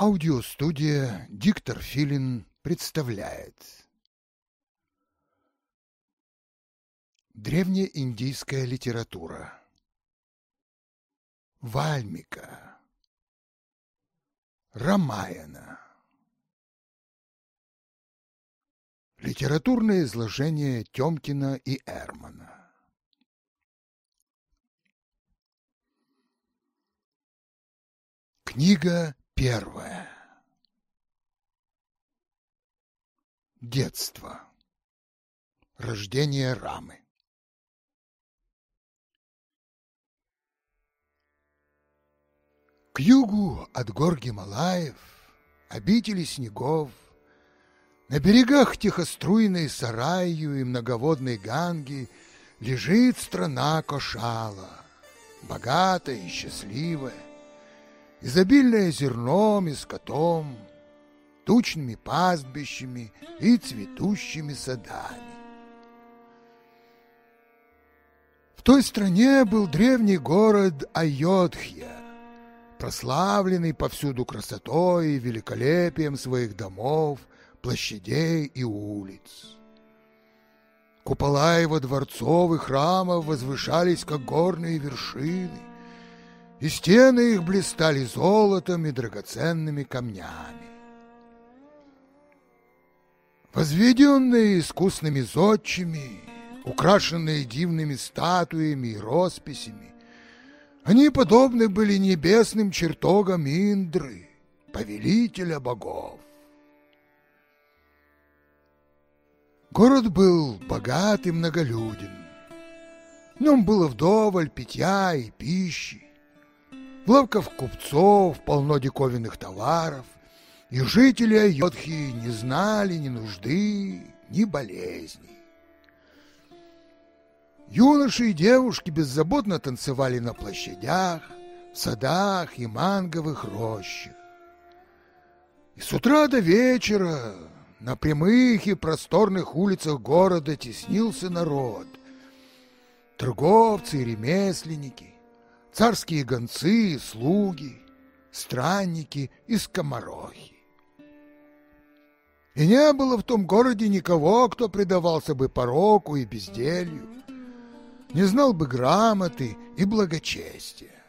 Аудиостудия «Диктор Филин» представляет. Древнеиндийская литература. Вальмика. Рамаяна. Литературное изложение Тёмкина и Эрмана. Книга первая Детство. Рождение Рамы. К югу от гор Гималаев, обители снегов, на берегах тихоструйной Сараю и многоводной Ганги лежит страна Кошала, богатая и счастливая, изобильная зерном и скотом, тучными пастбищами и цветущими садами. В той стране был древний город Айодхья, прославленный повсюду красотой и великолепием своих домов, площадей и улиц. Купола его дворцов и храмов возвышались, как горные вершины, и стены их блистали золотом и драгоценными камнями. Возведенные искусными зодчими, украшенные дивными статуями и росписями, они подобны были небесным чертогам Индры, повелителя богов. Город был богат и многолюден. В нем было вдоволь питья и пищи, лавков купцов, полно диковинных товаров, и жители Айотхи не знали ни нужды, ни болезней. Юноши и девушки беззаботно танцевали на площадях, в садах и манговых рощах. И с утра до вечера на прямых и просторных улицах города теснился народ. Торговцы и ремесленники, царские гонцы слуги, странники и скоморохи. И не было в том городе никого, кто предавался бы пороку и безделью, не знал бы грамоты и благочестия.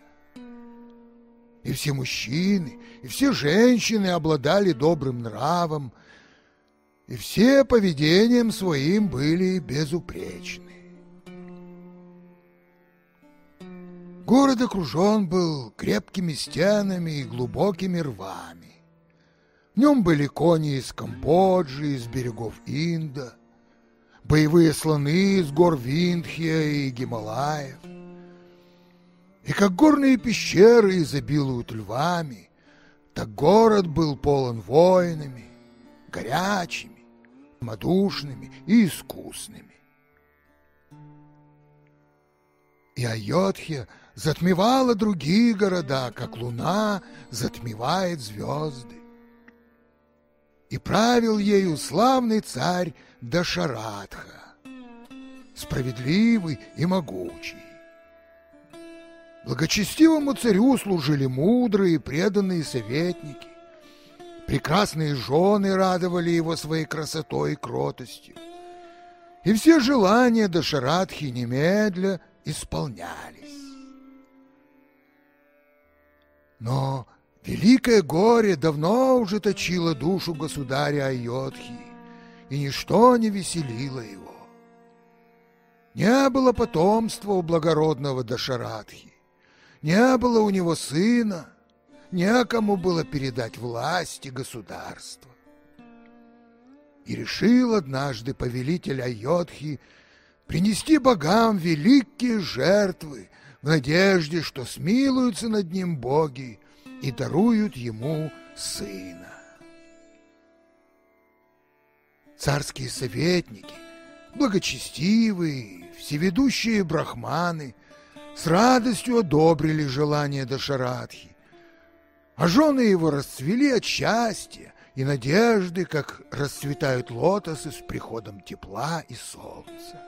И все мужчины, и все женщины обладали добрым нравом, и все поведением своим были безупречны. Город окружен был крепкими стенами и глубокими рвами. В нем были кони из Камбоджи, из берегов Инда, боевые слоны из гор Виндхия и Гималаев. И как горные пещеры изобилуют львами, так город был полон воинами, горячими, малодушными и искусными. И Айотхия затмевала другие города, как луна затмевает звезды. И правил ею славный царь Дашаратха, справедливый и могучий. Благочестивому царю служили мудрые преданные советники, Прекрасные жены радовали его своей красотой и кротостью. И все желания Дашаратхи немедля исполнялись. Но великое горе давно уже точило душу государя Айотхи, и ничто не веселило его. Не было потомства у благородного Дашаратхи, не было у него сына, некому было передать власти государства. И решил однажды повелитель Айотхи принести богам великие жертвы в надежде, что смилуются над ним боги и даруют ему сына. Царские советники, благочестивые, всеведущие брахманы с радостью одобрили желание Дашарадхи а жены его расцвели от счастья и надежды, как расцветают лотосы с приходом тепла и солнца.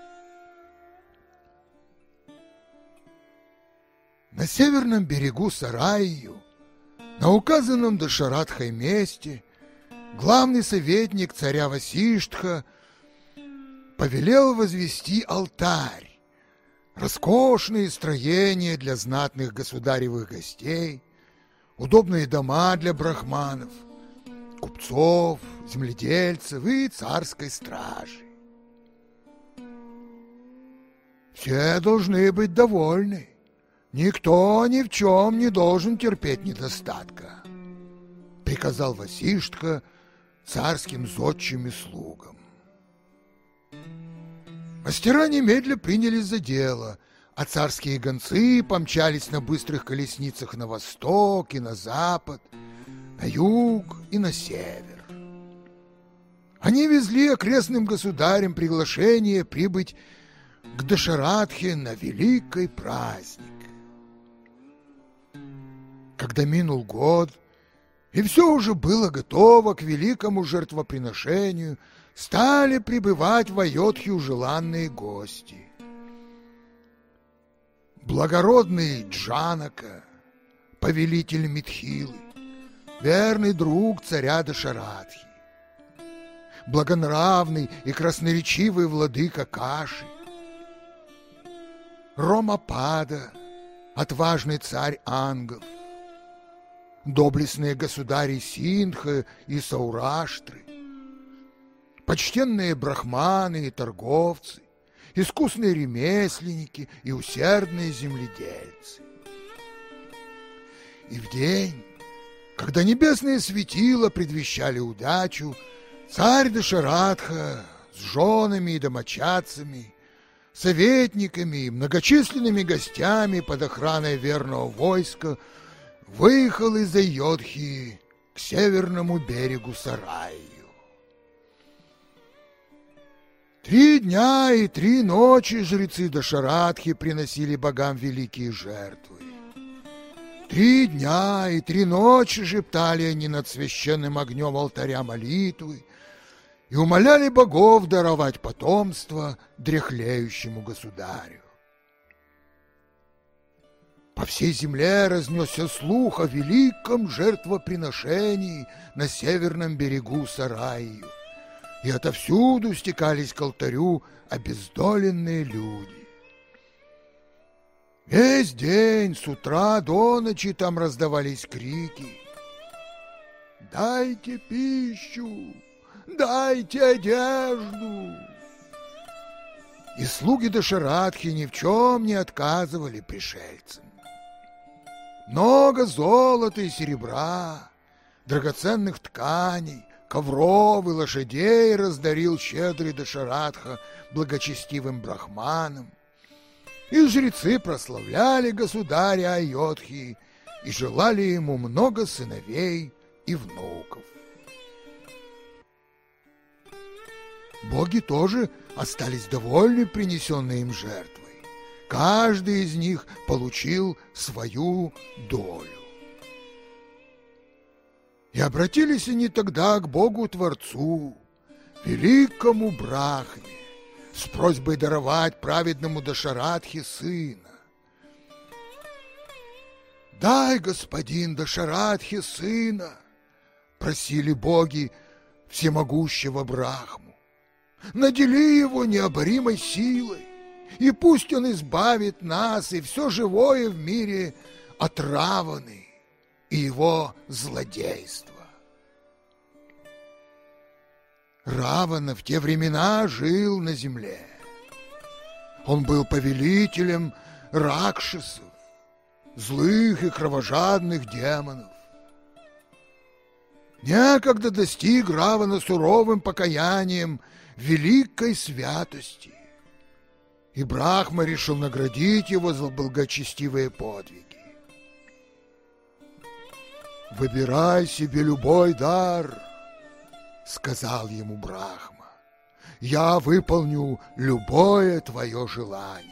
На северном берегу Сараю, На указанном Дашаратхой месте главный советник царя Васиштха повелел возвести алтарь, роскошные строения для знатных государевых гостей, удобные дома для брахманов, купцов, земледельцев и царской стражи. Все должны быть довольны. Никто ни в чем не должен терпеть недостатка, приказал Васиштха царским зодчим и слугам. Мастера немедля принялись за дело, а царские гонцы помчались на быстрых колесницах на восток и на запад, на юг и на север. Они везли окрестным государям приглашение прибыть к Дашаратхе на великий праздник. Когда минул год, и все уже было готово к великому жертвоприношению, стали прибывать в Айотхию желанные гости. Благородный Джанака, повелитель Митхилы, верный друг царя Дашаратхи, благонравный и красноречивый владыка Каши, Ромапада, отважный царь ангел, доблестные государи Синдха и Саураштры, почтенные брахманы и торговцы, искусные ремесленники и усердные земледельцы. И в день, когда небесные светила предвещали удачу, царь Дашаратха с женами и домочадцами, советниками и многочисленными гостями под охраной верного войска – выехал из Айодхи к северному берегу Сараю. Три дня и три ночи жрецы Дашаратхи приносили богам великие жертвы. Три дня и три ночи шептали они над священным огнем алтаря молитвы и умоляли богов даровать потомство дряхлеющему государю. По всей земле разнесся слух о великом жертвоприношении на северном берегу Сараю, и отовсюду стекались к алтарю обездоленные люди. Весь день с утра до ночи там раздавались крики. «Дайте пищу! Дайте одежду!» И слуги Дашаратхи ни в чем не отказывали пришельцам. Много золота и серебра, драгоценных тканей, ковров и лошадей раздарил щедрый Дашаратха благочестивым брахманам. И жрецы прославляли государя Айотхи и желали ему много сыновей и внуков. Боги тоже остались довольны принесенной им жертвой каждый из них получил свою долю. И обратились они тогда к Богу-Творцу, великому Брахме, с просьбой даровать праведному Дашаратхе сына. «Дай, господин Дашаратхе, сына!» — просили боги всемогущего Брахму. «Надели его необоримой силой, и пусть он избавит нас и все живое в мире от Раваны и его злодейства. Равана в те времена жил на земле. Он был повелителем ракшисов, злых и кровожадных демонов. Некогда достиг Равана суровым покаянием великой святости и Брахма решил наградить его за благочестивые подвиги. «Выбирай себе любой дар», — сказал ему Брахма. «Я выполню любое твое желание».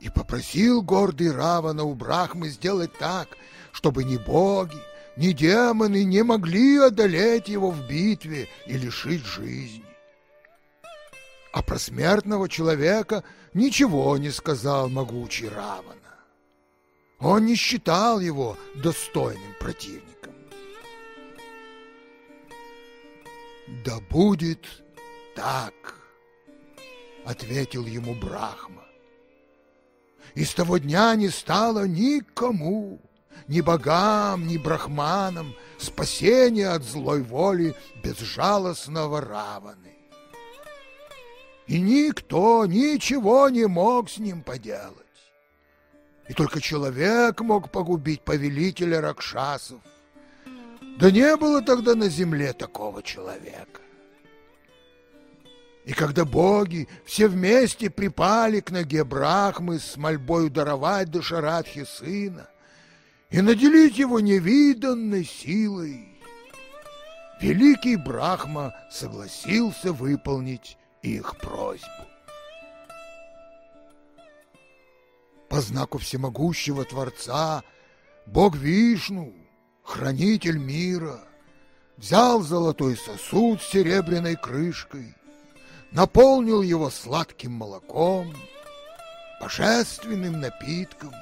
И попросил гордый Равана у Брахмы сделать так, чтобы ни боги, ни демоны не могли одолеть его в битве и лишить жизни а про смертного человека ничего не сказал могучий Равана. Он не считал его достойным противником. «Да будет так», — ответил ему Брахма. И с того дня не стало никому, ни богам, ни брахманам, спасения от злой воли безжалостного Раваны. И никто ничего не мог с ним поделать. И только человек мог погубить повелителя Ракшасов. Да не было тогда на земле такого человека. И когда боги все вместе припали к ноге Брахмы с мольбой даровать Дашарадхи сына и наделить его невиданной силой, великий Брахма согласился выполнить их просьбу. По знаку всемогущего Творца Бог Вишну, хранитель мира, взял золотой сосуд с серебряной крышкой, наполнил его сладким молоком, божественным напитком,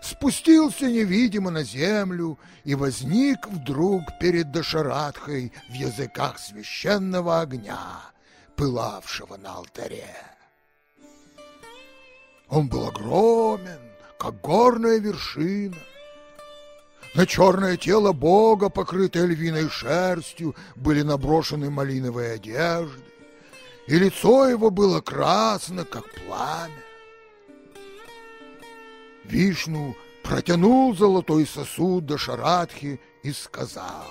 спустился невидимо на землю и возник вдруг перед Дашарадхой в языках священного огня, пылавшего на алтаре. Он был огромен, как горная вершина. На черное тело Бога, покрытое львиной шерстью, были наброшены малиновые одежды и лицо его было красно, как пламя. Вишну протянул золотой сосуд до Шарадхи и сказал,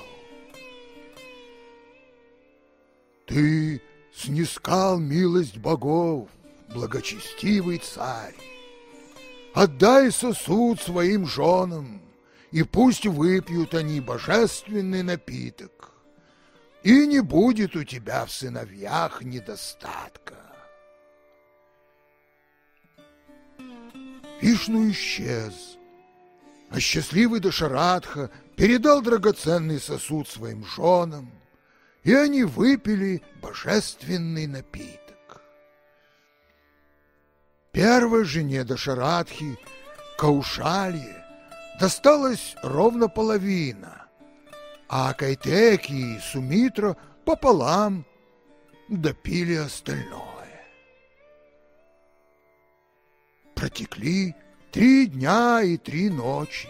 «Ты снискал милость богов, благочестивый царь. Отдай сосуд своим женам, и пусть выпьют они божественный напиток и не будет у тебя в сыновьях недостатка. Вишну исчез, а счастливый Дашарадха передал драгоценный сосуд своим женам, и они выпили божественный напиток. Первой жене Дашарадхи, Каушалье, досталась ровно половина — а Кайтеки и Сумитра пополам допили остальное. Протекли три дня и три ночи.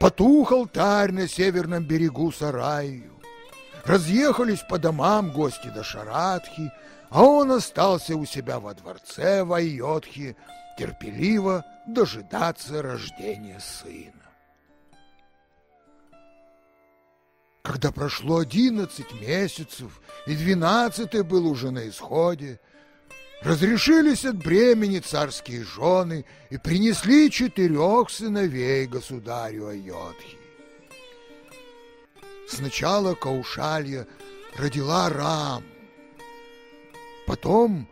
Потух алтарь на северном берегу Сараю. Разъехались по домам гости до Шарадхи, а он остался у себя во дворце в Айотхе, терпеливо дожидаться рождения сына. Когда прошло одиннадцать месяцев, и двенадцатый был уже на исходе, разрешились от бремени царские жены и принесли четырех сыновей государю Айотхи. Сначала Каушалья родила Рам, потом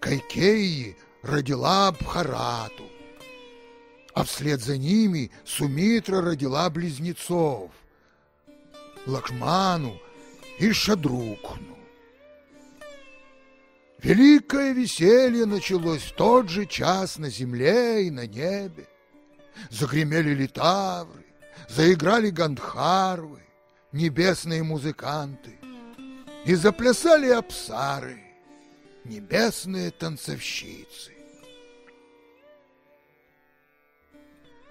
Кайкеи родила Бхарату, а вслед за ними Сумитра родила близнецов – Лакшману и Шадрукну. Великое веселье началось в тот же час на земле и на небе. Загремели литавры, заиграли гандхарвы, небесные музыканты, и заплясали апсары, небесные танцовщицы.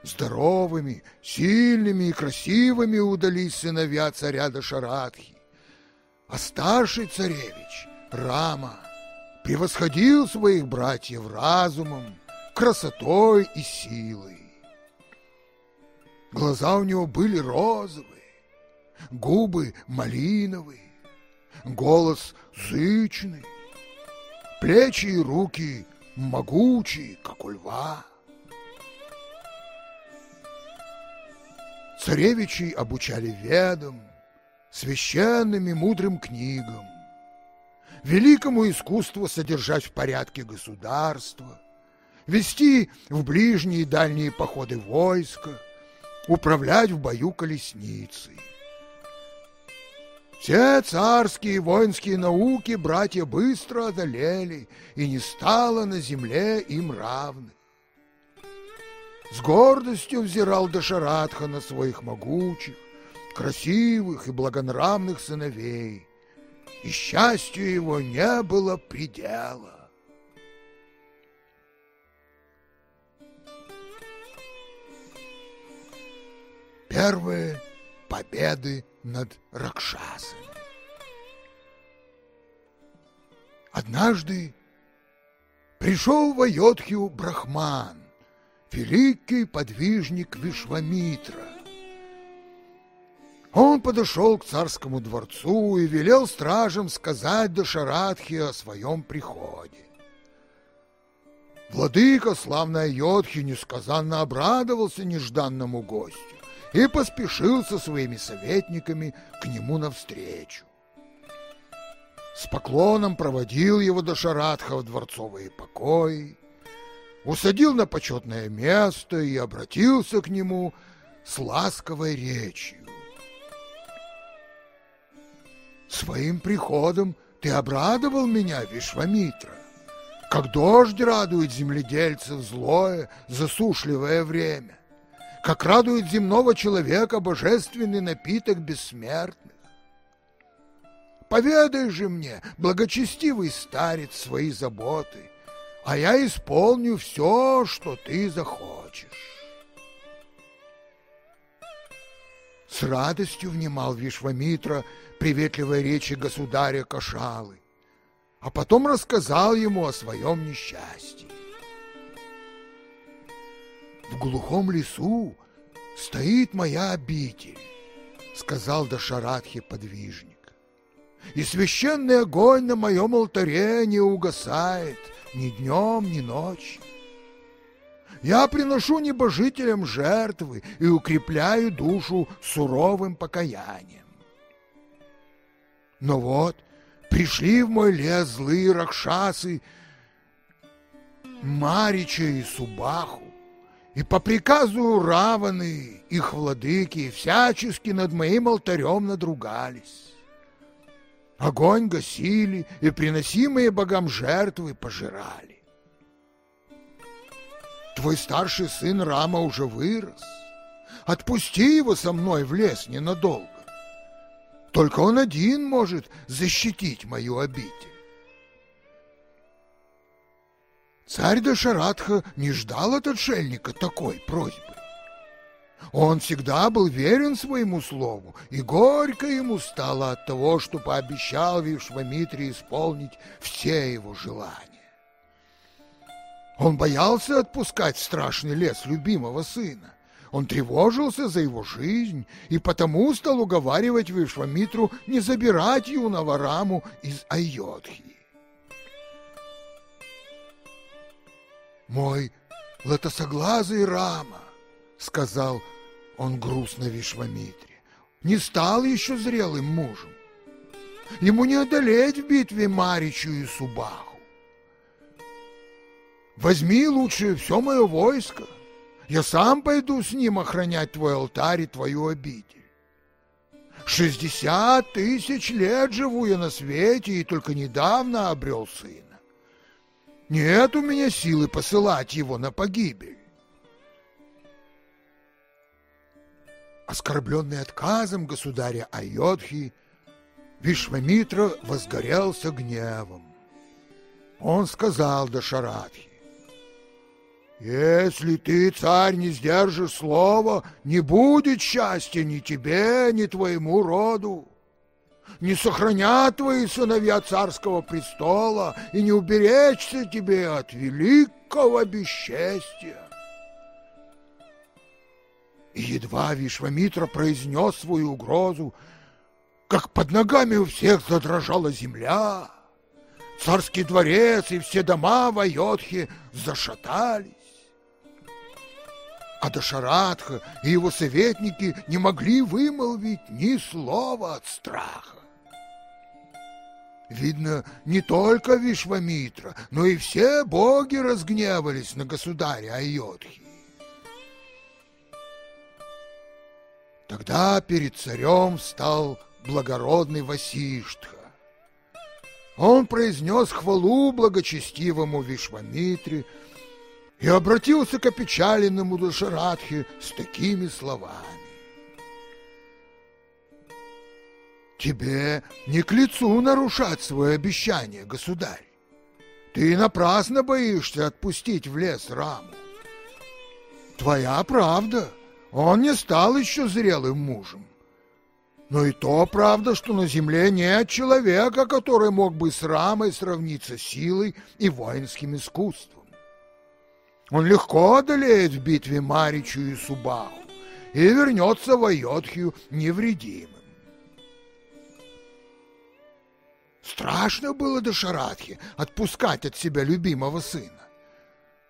Здоровыми, сильными и красивыми удались сыновья царя Дашарадхи. А старший царевич, Рама, превосходил своих братьев разумом, красотой и силой. Глаза у него были розовые, губы малиновые, голос зычный, плечи и руки могучие, как у льва. Царевичей обучали ведам, священным и мудрым книгам, великому искусству содержать в порядке государство, вести в ближние и дальние походы войска, управлять в бою колесницей. Все царские воинские науки братья быстро одолели, и не стало на земле им равных. с гордостью взирал Дашаратха на своих могучих, красивых и благонравных сыновей, и счастью его не было предела. Первые победы над Ракшасами. Однажды пришел в Айодхию Брахман, великий подвижник Вишвамитра. Он подошел к царскому дворцу и велел стражам сказать Дашарадхи о своем приходе. Владыка славной Айодхи несказанно обрадовался нежданному гостю и поспешил со своими советниками к нему навстречу. С поклоном проводил его до Шаратха в дворцовые покои, усадил на почетное место и обратился к нему с ласковой речью. «Своим приходом ты обрадовал меня, Вишвамитра, как дождь радует земледельцев злое, засушливое время, как радует земного человека божественный напиток бессмертный. Поведай же мне, благочестивый старец, свои заботы, а я исполню все, что ты захочешь. С радостью внимал Вишвамитра приветливой речи государя Кашалы, а потом рассказал ему о своем несчастье. В глухом лесу стоит моя обитель, сказал Дашаратхи подвижник и священный огонь на моем алтаре не угасает ни днем, ни ночью. Я приношу небожителям жертвы и укрепляю душу суровым покаянием. Но вот пришли в мой лес злые ракшасы Марича и Субаху, и по приказу Раваны, их владыки, всячески над моим алтарем надругались. Огонь гасили и приносимые богам жертвы пожирали. Твой старший сын Рама уже вырос. Отпусти его со мной в лес ненадолго. Только он один может защитить мою обитель. Царь Дашаратха не ждал от отшельника такой просьбы. Он всегда был верен своему слову, и горько ему стало от того, что пообещал Вишвамитре исполнить все его желания. Он боялся отпускать в страшный лес любимого сына. Он тревожился за его жизнь и потому стал уговаривать Вишвамитру не забирать юного Раму из Айодхи. «Мой лотосоглазый Рама», — сказал он грустно Вишвамитре, не стал еще зрелым мужем. Ему не одолеть в битве Маричу и Субаху. Возьми лучше все мое войско. Я сам пойду с ним охранять твой алтарь и твою обитель. Шестьдесят тысяч лет живу я на свете и только недавно обрел сына. Нет у меня силы посылать его на погибель. Оскорбленный отказом государя Айодхи, Вишвамитра возгорелся гневом. Он сказал Дашарадхи, «Если ты, царь, не сдержишь слова, не будет счастья ни тебе, ни твоему роду. Не сохранят твои сыновья царского престола и не уберечься тебе от великого бесчестия». И едва Вишвамитра произнес свою угрозу, как под ногами у всех задрожала земля. Царский дворец и все дома в Айотхе зашатались. А Дашаратха и его советники не могли вымолвить ни слова от страха. Видно, не только Вишвамитра, но и все боги разгневались на государя Айотхи. Тогда перед царем встал благородный Васиштха. Он произнес хвалу благочестивому Вишвамитре, и обратился к опечаленному Дашарадхе с такими словами. Тебе не к лицу нарушать свое обещание, государь. Ты напрасно боишься отпустить в лес раму. Твоя правда, он не стал еще зрелым мужем. Но и то правда, что на земле нет человека, который мог бы с рамой сравниться силой и воинским искусством. Он легко одолеет в битве Маричу и Субаху и вернется в Айодхию невредимым. Страшно было до Шаратхи отпускать от себя любимого сына.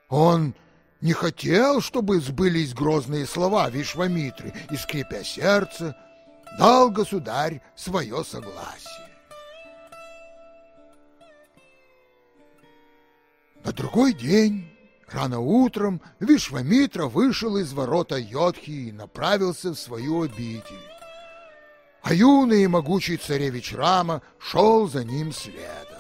Он не хотел, чтобы сбылись грозные слова Вишвамитры, и, скрипя сердце, дал государь свое согласие. На другой день, рано утром, Вишвамитра вышел из ворота Йодхи и направился в свою обитель а юный и могучий царевич Рама шел за ним следом.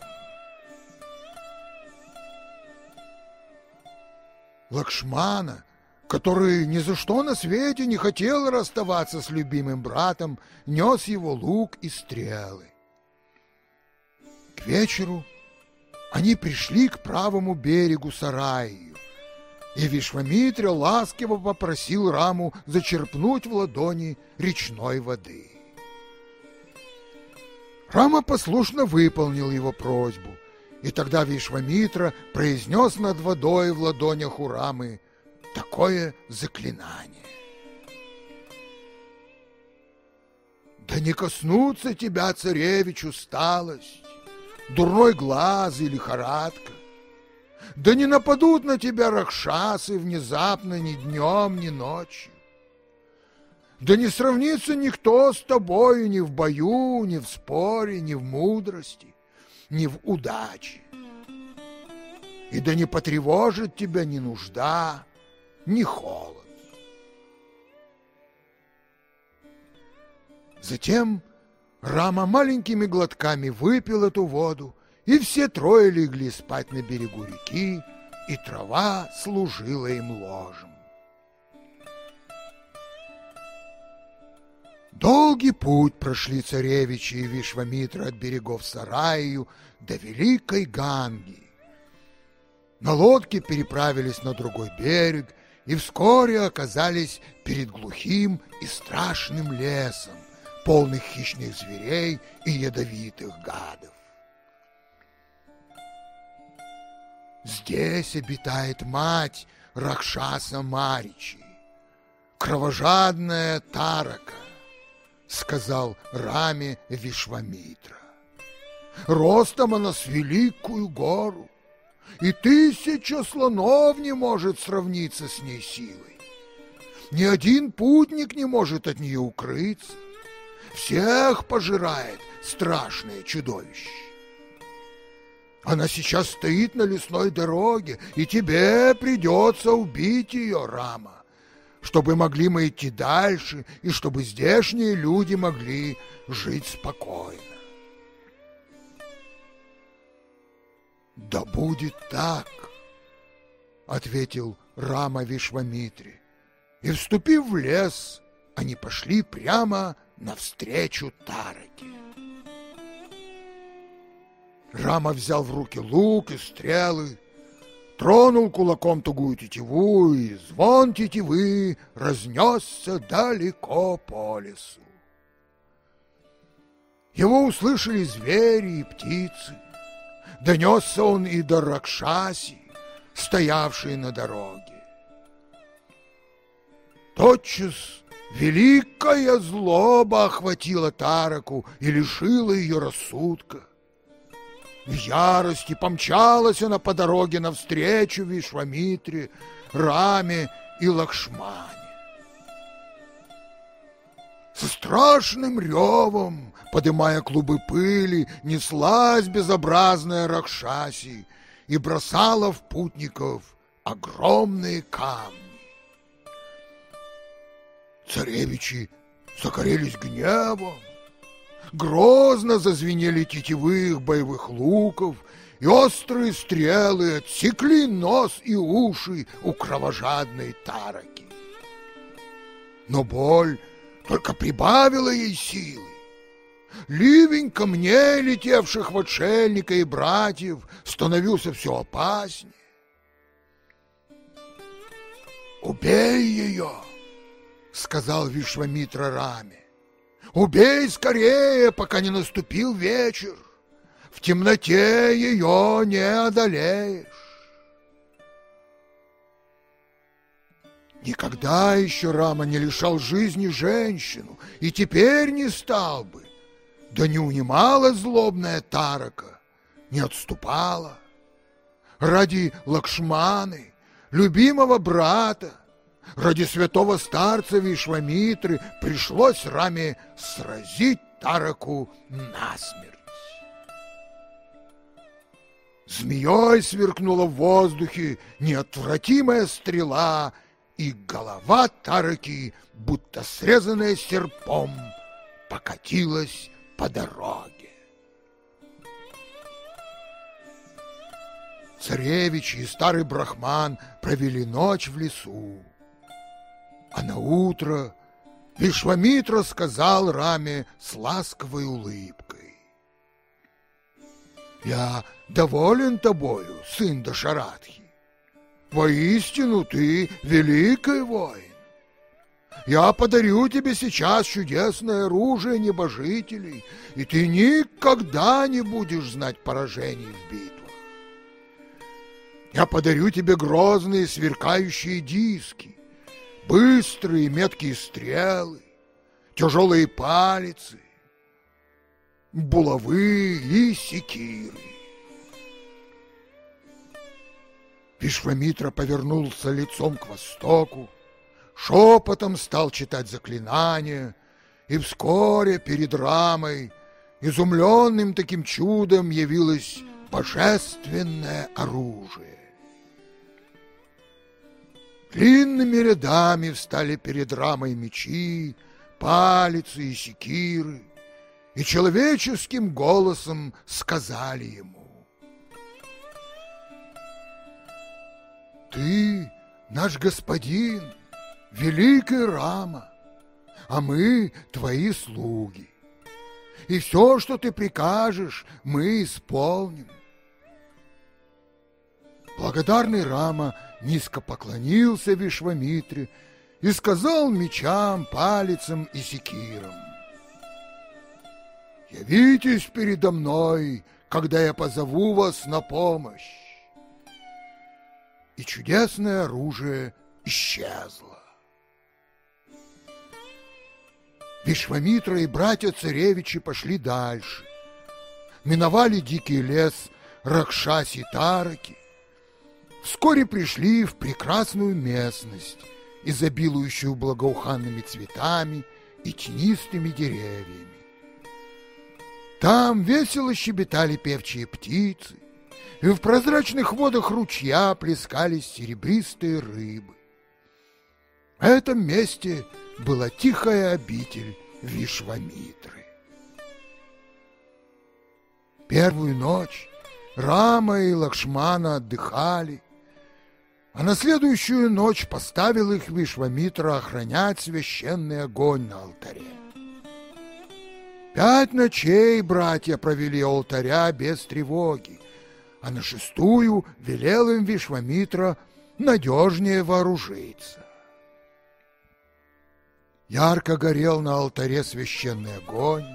Лакшмана, который ни за что на свете не хотел расставаться с любимым братом, нес его лук и стрелы. К вечеру они пришли к правому берегу Сараию, и Вишвамитра ласково попросил Раму зачерпнуть в ладони речной воды. Рама послушно выполнил его просьбу, и тогда Вишвамитра произнес над водой в ладонях у Рамы такое заклинание. Да не коснутся тебя, царевич, усталость, дурной глаз и лихорадка. Да не нападут на тебя ракшасы внезапно ни днем, ни ночью. Да не сравнится никто с тобою ни в бою, ни в споре, ни в мудрости, ни в удаче. И да не потревожит тебя ни нужда, ни холод. Затем Рама маленькими глотками выпил эту воду, и все трое легли спать на берегу реки, и трава служила им ложем. Долгий путь прошли царевичи и Вишвамитра от берегов Сараю до Великой Ганги. На лодке переправились на другой берег и вскоре оказались перед глухим и страшным лесом, полных хищных зверей и ядовитых гадов. Здесь обитает мать Ракшаса Маричи, кровожадная Тарака, — сказал Раме Вишвамитра. «Ростом она с великую гору, и тысяча слонов не может сравниться с ней силой. Ни один путник не может от нее укрыться. Всех пожирает страшное чудовище. Она сейчас стоит на лесной дороге, и тебе придется убить ее, Рама чтобы могли мы идти дальше и чтобы здешние люди могли жить спокойно. «Да будет так!» — ответил Рама Вишвамитри. И, вступив в лес, они пошли прямо навстречу Тараке. Рама взял в руки лук и стрелы, тронул кулаком тугую тетиву, и звон тетивы разнесся далеко по лесу. Его услышали звери и птицы. Донесся он и до Ракшаси, стоявшей на дороге. Тотчас великая злоба охватила Тараку и лишила ее рассудка. В ярости помчалась она по дороге навстречу Вишвамитре, Раме и Лакшмане. Со страшным ревом, подымая клубы пыли, неслась безобразная Ракшаси и бросала в путников огромные камни. Царевичи загорелись гневом, Грозно зазвенели тетивы их боевых луков, и острые стрелы отсекли нос и уши у кровожадной тараки. Но боль только прибавила ей силы. Ливень камней, летевших в отшельника и братьев, становился все опаснее. «Убей ее!» — сказал Вишвамитра Раме. «Убей скорее, пока не наступил вечер. В темноте ее не одолеешь». Никогда еще Рама не лишал жизни женщину, и теперь не стал бы. Да не унимала злобная Тарака, не отступала. Ради Лакшманы, любимого брата, ради святого старца Вишвамитры пришлось Раме сразить Тараку насмерть. Змеей сверкнула в воздухе неотвратимая стрела, и голова Тараки, будто срезанная серпом, покатилась по дороге. Царевич и старый брахман провели ночь в лесу. А на утро Вишвамитра сказал Раме с ласковой улыбкой. «Я доволен тобою, сын Дашаратхи. Воистину ты великий воин. Я подарю тебе сейчас чудесное оружие небожителей, и ты никогда не будешь знать поражений в битвах. Я подарю тебе грозные сверкающие диски, быстрые меткие стрелы, тяжелые палицы, булавы и секиры. Вишвамитра повернулся лицом к востоку, шепотом стал читать заклинания, и вскоре перед рамой, изумленным таким чудом, явилось божественное оружие. Длинными рядами встали перед рамой мечи, палицы и секиры, и человеческим голосом сказали ему, «Ты наш господин, великий Рама, а мы твои слуги. И все, что ты прикажешь, мы исполним. Благодарный Рама низко поклонился Вишвамитре и сказал мечам, палицам и секирам. «Явитесь передо мной, когда я позову вас на помощь!» И чудесное оружие исчезло. Вишвамитра и братья царевичи пошли дальше. Миновали дикий лес Ракшаси Тараки. Вскоре пришли в прекрасную местность, изобилующую благоуханными цветами и тенистыми деревьями. Там весело щебетали певчие птицы, и в прозрачных водах ручья плескались серебристые рыбы. В этом месте была тихая обитель Вишвамитры. Первую ночь Рама и Лакшмана отдыхали, а на следующую ночь поставил их Вишвамитра охранять священный огонь на алтаре. Пять ночей братья провели алтаря без тревоги, а на шестую велел им Вишвамитра надежнее вооружиться. Ярко горел на алтаре священный огонь.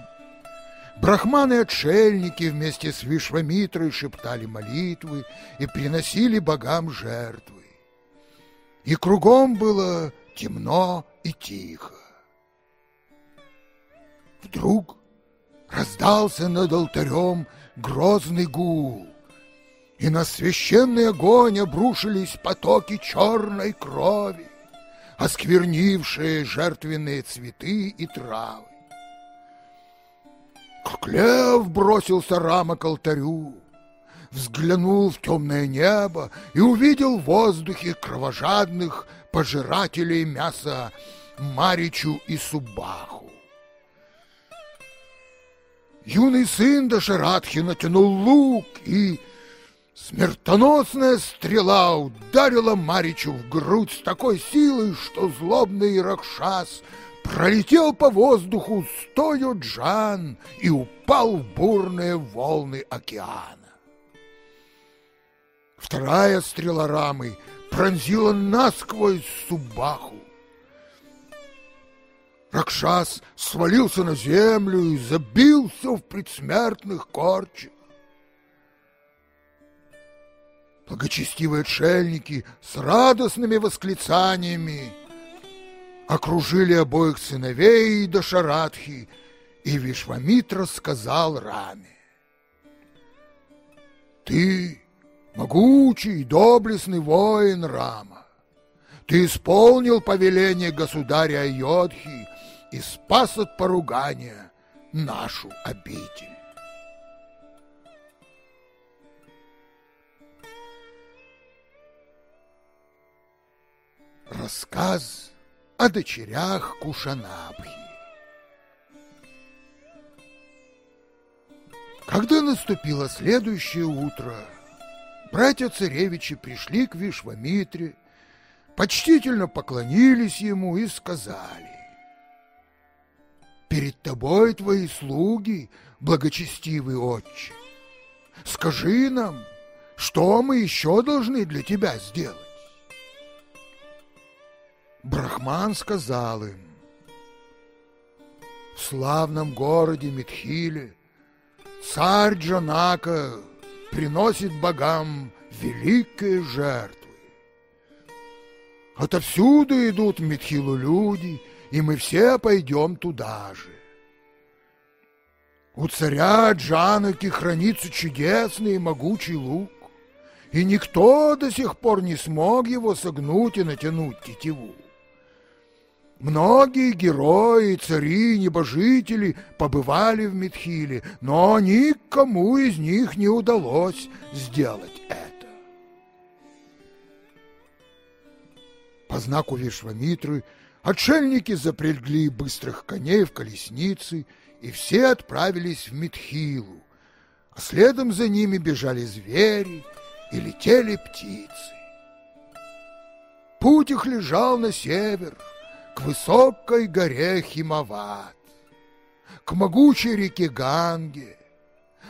Брахманы-отшельники вместе с Вишвамитрой шептали молитвы и приносили богам жертвы. И кругом было темно и тихо. Вдруг раздался над алтарем грозный гул, и на священный огонь обрушились потоки черной крови осквернившие жертвенные цветы и травы. Как лев бросился Рама к алтарю, взглянул в темное небо и увидел в воздухе кровожадных пожирателей мяса Маричу и Субаху. Юный сын Дашаратхи натянул лук и Смертоносная стрела ударила Маричу в грудь с такой силой, что злобный Ракшас пролетел по воздуху стою Джан и упал в бурные волны океана. Вторая стрела рамы пронзила насквозь Субаху. Ракшас свалился на землю и забился в предсмертных корчах. Благочестивые отшельники с радостными восклицаниями окружили обоих сыновей Дашарадхи, и Вишвамитра сказал Раме, «Ты могучий, доблестный воин Рама, ты исполнил повеление государя Айодхи и спас от поругания нашу обитель. Рассказ о дочерях Кушанабхи. Когда наступило следующее утро, братья-царевичи пришли к Вишвамитре, почтительно поклонились ему и сказали, «Перед тобой твои слуги, благочестивый отче. Скажи нам, что мы еще должны для тебя сделать?» Брахман сказал им, в славном городе Митхиле царь Джанака приносит богам великие жертвы. Отовсюду идут в Митхилу люди, и мы все пойдем туда же. У царя Джанаки хранится чудесный и могучий лук, и никто до сих пор не смог его согнуть и натянуть тетиву. Многие герои, цари, небожители побывали в Митхиле, но никому из них не удалось сделать это. По знаку Вишвамитры отшельники запрягли быстрых коней в колесницы, и все отправились в Митхилу, а следом за ними бежали звери и летели птицы. Путь их лежал на север — к высокой горе Химават, к могучей реке Ганге,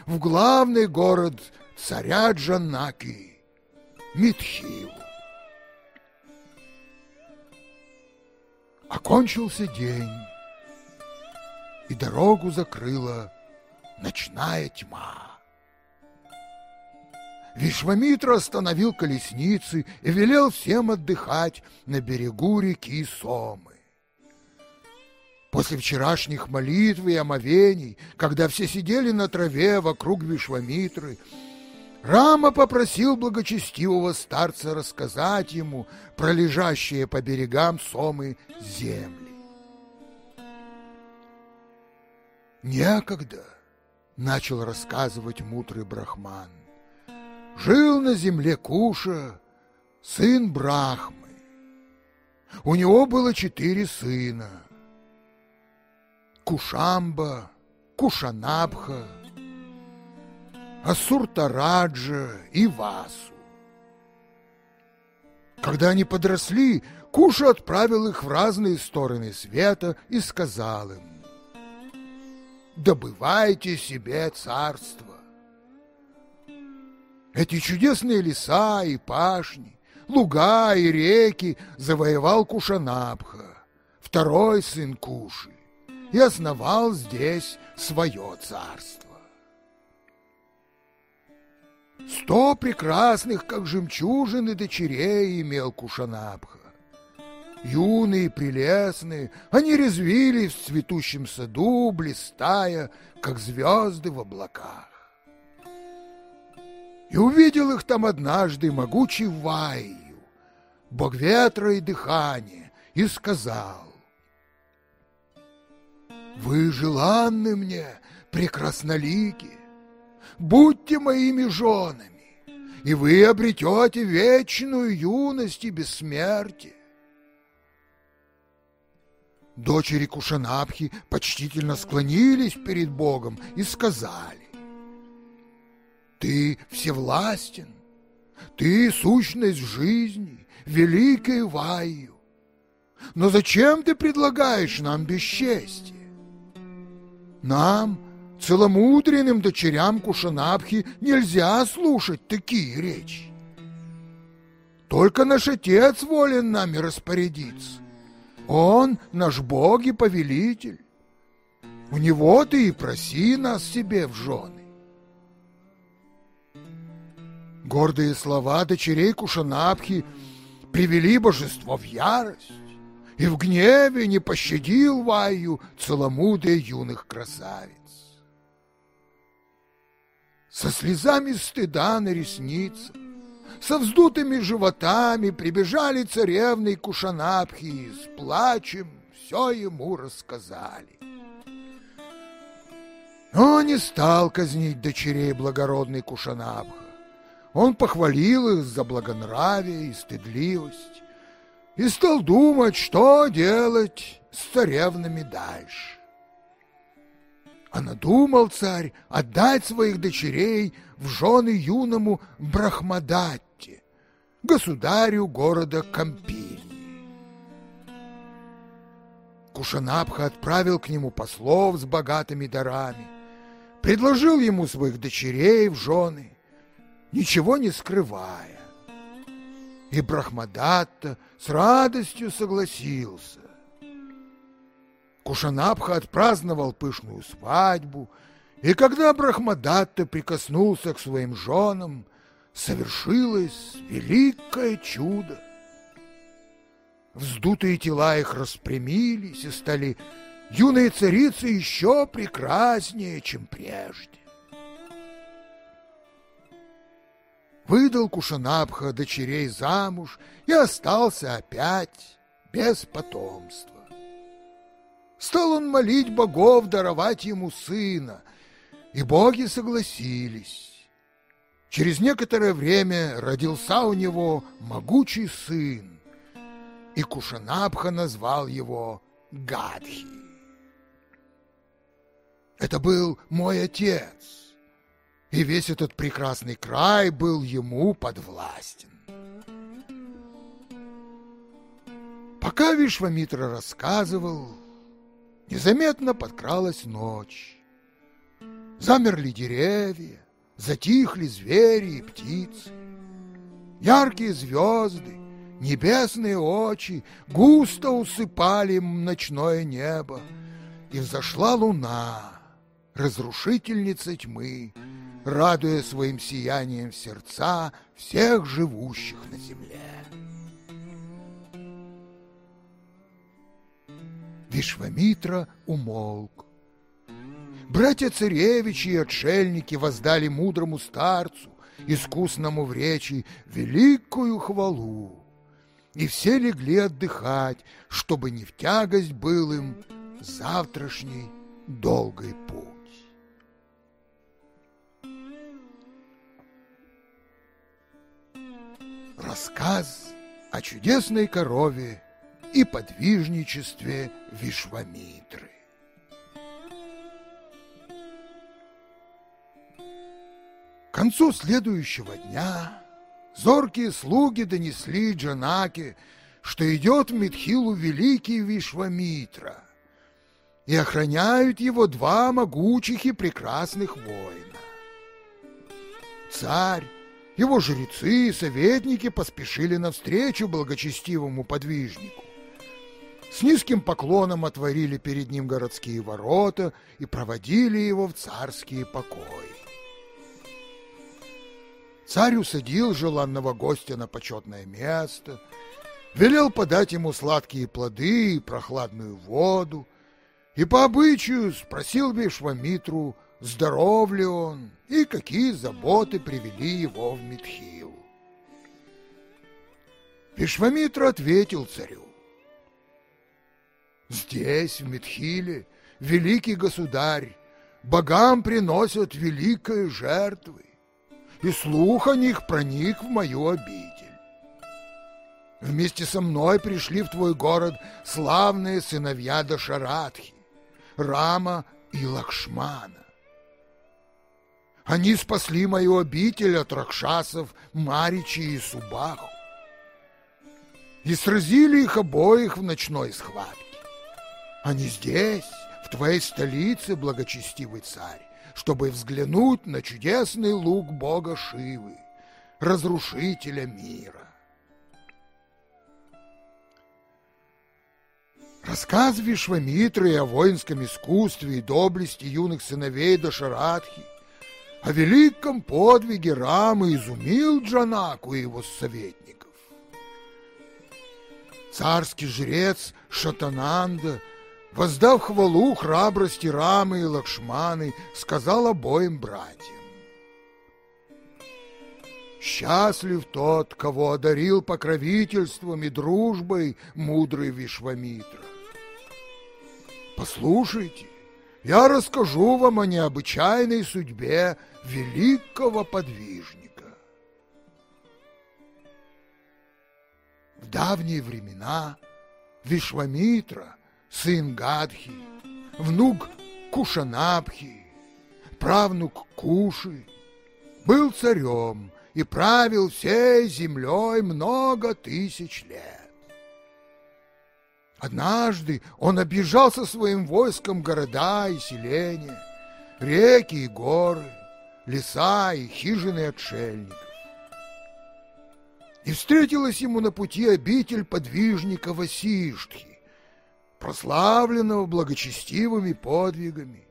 в главный город царя Джанаки, Митхилу. Окончился день, и дорогу закрыла ночная тьма. Вишвамитра остановил колесницы и велел всем отдыхать на берегу реки Сомы. После вчерашних молитв и омовений, когда все сидели на траве вокруг Вишвамитры, Рама попросил благочестивого старца рассказать ему про лежащие по берегам Сомы земли. Некогда, начал рассказывать мудрый брахман, жил на земле Куша сын Брахмы. У него было четыре сына — Кушамба, Кушанабха, Асуртараджа и Васу. Когда они подросли, Куша отправил их в разные стороны света и сказал им, «Добывайте себе царство». Эти чудесные леса и пашни, луга и реки завоевал Кушанабха, второй сын Куши и основал здесь свое царство. Сто прекрасных, как жемчужины, дочерей имел Кушанабха. Юные и прелестные, они резвились в цветущем саду, блистая, как звезды в облаках. И увидел их там однажды могучий Вайю, бог ветра и дыхания, и сказал, вы желанны мне, прекраснолики, будьте моими женами, и вы обретете вечную юность и бессмертие. Дочери Кушанабхи почтительно склонились перед Богом и сказали, «Ты всевластен, Ты — сущность жизни, великой ваю. Но зачем ты предлагаешь нам бесчестие? Нам, целомудренным дочерям Кушанабхи, нельзя слушать такие речи. Только наш Отец волен нами распорядиться. Он наш Бог и повелитель. У него ты и проси нас себе в жены. Гордые слова дочерей Кушанабхи привели божество в ярость и в гневе не пощадил Ваю целомудрие юных красавиц. Со слезами стыда на ресницах, со вздутыми животами прибежали царевны и Кушанабхи и с плачем все ему рассказали. Но не стал казнить дочерей благородный Кушанабха. Он похвалил их за благонравие и стыдливость, и стал думать, что делать с царевнами дальше. А надумал царь отдать своих дочерей в жены юному Брахмадатте, государю города Кампини. Кушанабха отправил к нему послов с богатыми дарами, предложил ему своих дочерей в жены, ничего не скрывая и Брахмадатта с радостью согласился. Кушанабха отпраздновал пышную свадьбу, и когда Брахмадатта прикоснулся к своим женам, совершилось великое чудо. Вздутые тела их распрямились и стали юные царицы еще прекраснее, чем прежде. Выдал Кушанабха дочерей замуж и остался опять без потомства. Стал он молить богов даровать ему сына, и боги согласились. Через некоторое время родился у него могучий сын, и Кушанабха назвал его Гадхи. Это был мой отец, и весь этот прекрасный край был ему подвластен. Пока Вишвамитра рассказывал, незаметно подкралась ночь. Замерли деревья, затихли звери и птицы. Яркие звезды, небесные очи густо усыпали ночное небо, и взошла луна, разрушительница тьмы, радуя своим сиянием сердца всех живущих на земле. Вишвамитра умолк. Братья-царевичи и отшельники воздали мудрому старцу, искусному в речи, великую хвалу. И все легли отдыхать, чтобы не в тягость был им завтрашний долгий путь. Рассказ о чудесной корове и подвижничестве Вишвамитры. К концу следующего дня зоркие слуги донесли Джанаке, что идет в Митхилу великий Вишвамитра, и охраняют его два могучих и прекрасных воина. Царь его жрецы и советники поспешили навстречу благочестивому подвижнику. С низким поклоном отворили перед ним городские ворота и проводили его в царские покои. Царь усадил желанного гостя на почетное место, велел подать ему сладкие плоды и прохладную воду, и по обычаю спросил Вишвамитру, здоров ли он и какие заботы привели его в Митхил. Вишвамитра ответил царю. Здесь, в Митхиле, великий государь, богам приносят великие жертвы, и слух о них проник в мою обитель. Вместе со мной пришли в твой город славные сыновья Дашаратхи, Рама и Лакшмана. Они спасли мою обитель от ракшасов Маричи и Субаху и сразили их обоих в ночной схватке. Они здесь, в твоей столице, благочестивый царь, чтобы взглянуть на чудесный лук бога Шивы, разрушителя мира. Рассказ Вишвамитры о воинском искусстве и доблести юных сыновей Дашарадхи, о великом подвиге Рамы изумил Джанаку и его советников. Царский жрец Шатананда, воздав хвалу храбрости Рамы и Лакшманы, сказал обоим братьям. Счастлив тот, кого одарил покровительством и дружбой мудрый Вишвамитра. Послушайте, я расскажу вам о необычайной судьбе великого подвижника. В давние времена Вишвамитра, сын Гадхи, внук Кушанабхи, правнук Куши, был царем и правил всей землей много тысяч лет. Однажды он объезжал со своим войском города и селения, реки и горы, леса и хижины отшельников. И встретилась ему на пути обитель подвижника Васиштхи, прославленного благочестивыми подвигами,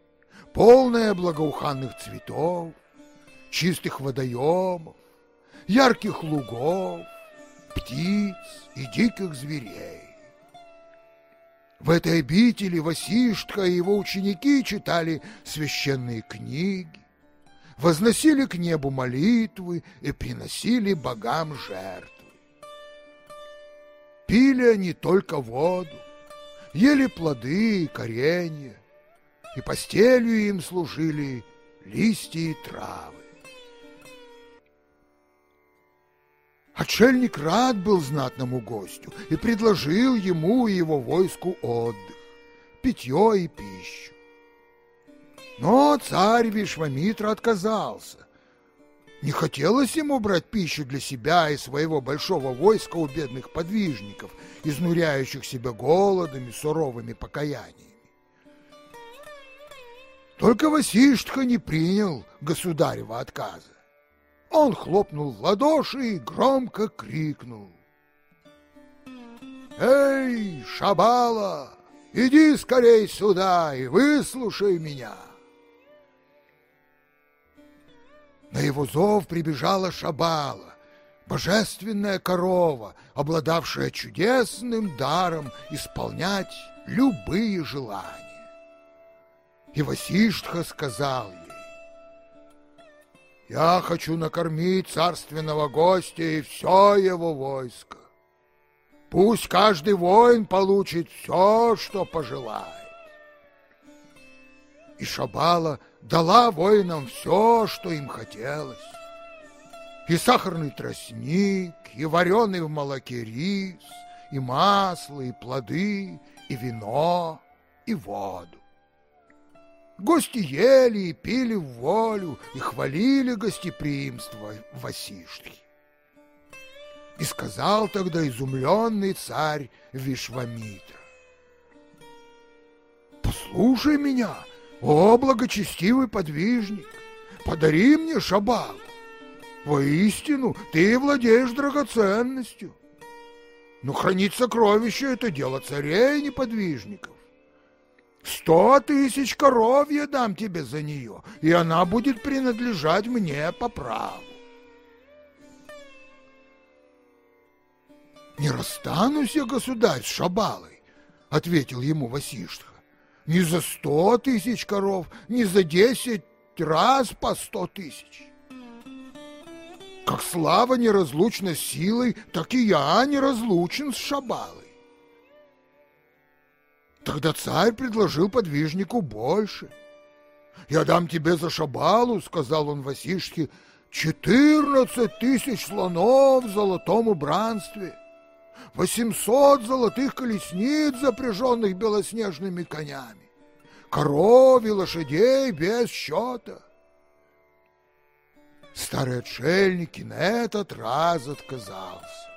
полная благоуханных цветов, чистых водоемов, ярких лугов, птиц и диких зверей. В этой обители Васиштха и его ученики читали священные книги, возносили к небу молитвы и приносили богам жертвы. Пили они только воду, ели плоды и коренья, и постелью им служили листья и травы. Отшельник рад был знатному гостю и предложил ему и его войску отдых, питье и пищу. Но царь Вишвамитра отказался. Не хотелось ему брать пищу для себя и своего большого войска у бедных подвижников, изнуряющих себя голодом и суровыми покаяниями. Только Васиштха не принял государева отказа. Он хлопнул в ладоши и громко крикнул. «Эй, Шабала, иди скорей сюда и выслушай меня!» На его зов прибежала Шабала, божественная корова, обладавшая чудесным даром исполнять любые желания. И Васиштха сказал я хочу накормить царственного гостя и все его войско. Пусть каждый воин получит все, что пожелает. И Шабала дала воинам все, что им хотелось. И сахарный тростник, и вареный в молоке рис, и масло, и плоды, и вино, и воду. Гости ели и пили в волю и хвалили гостеприимство Васишки. И сказал тогда изумленный царь Вишвамитра. «Послушай меня, о благочестивый подвижник, подари мне шабалу. Воистину, ты владеешь драгоценностью. Но хранить сокровища — это дело царей и неподвижников. Сто тысяч коров я дам тебе за нее, и она будет принадлежать мне по праву. Не расстанусь я, государь, с Шабалой, — ответил ему Васиштха. Ни за сто тысяч коров, ни за десять раз по сто тысяч. Как слава неразлучна с силой, так и я неразлучен с Шабалой. Тогда царь предложил подвижнику больше. «Я дам тебе за шабалу», — сказал он Васишке, — «четырнадцать тысяч слонов в золотом убранстве, восемьсот золотых колесниц, запряженных белоснежными конями, коров и лошадей без счета». старый отшельник и на этот раз отказался.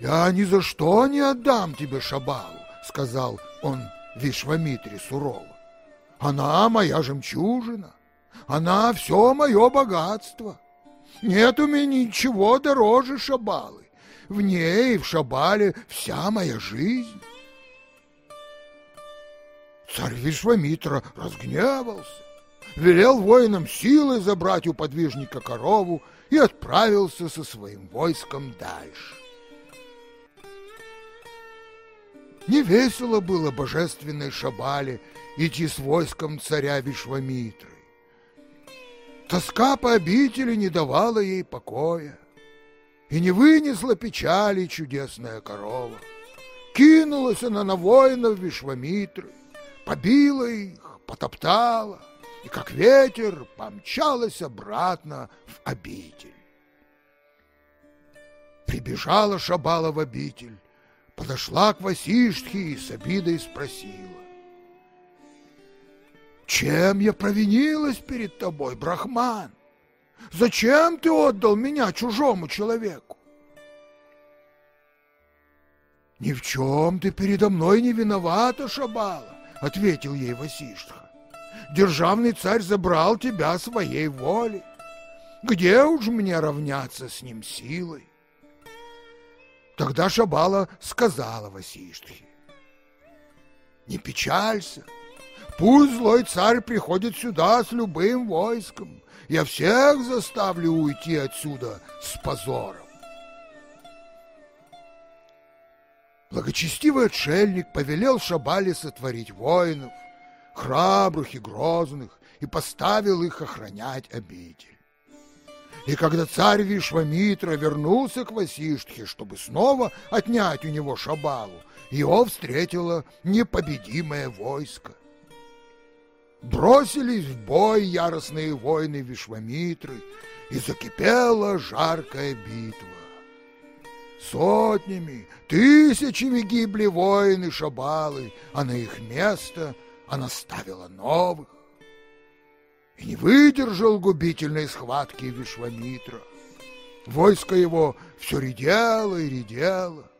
«Я ни за что не отдам тебе Шабалу», — сказал он Вишвамитре сурово. «Она моя жемчужина, она все мое богатство. Нет у меня ничего дороже Шабалы. В ней, в Шабале, вся моя жизнь». Царь Вишвамитра разгневался, велел воинам силы забрать у подвижника корову и отправился со своим войском дальше. Не весело было божественной Шабале идти с войском царя Вишвамитры. Тоска по обители не давала ей покоя, и не вынесла печали чудесная корова. Кинулась она на воинов Вишвамитры, побила их, потоптала, и как ветер помчалась обратно в обитель. Прибежала Шабала в обитель, подошла к Васиштхе и с обидой спросила. «Чем я провинилась перед тобой, Брахман? Зачем ты отдал меня чужому человеку?» «Ни в чем ты передо мной не виновата, Шабала», — ответил ей Васиштха. «Державный царь забрал тебя своей волей. Где уж мне равняться с ним силой?» Тогда Шабала сказала Васиштхе, «Не печалься, пусть злой царь приходит сюда с любым войском, я всех заставлю уйти отсюда с позором». Благочестивый отшельник повелел Шабале сотворить воинов, храбрых и грозных, и поставил их охранять обитель. И когда царь Вишвамитра вернулся к Васиштхе, чтобы снова отнять у него Шабалу, его встретило непобедимое войско. Бросились в бой яростные воины Вишвамитры, и закипела жаркая битва. Сотнями, тысячами гибли воины Шабалы, а на их место она ставила новых и не выдержал губительной схватки Вишвамитра. Войско его все редело и редело.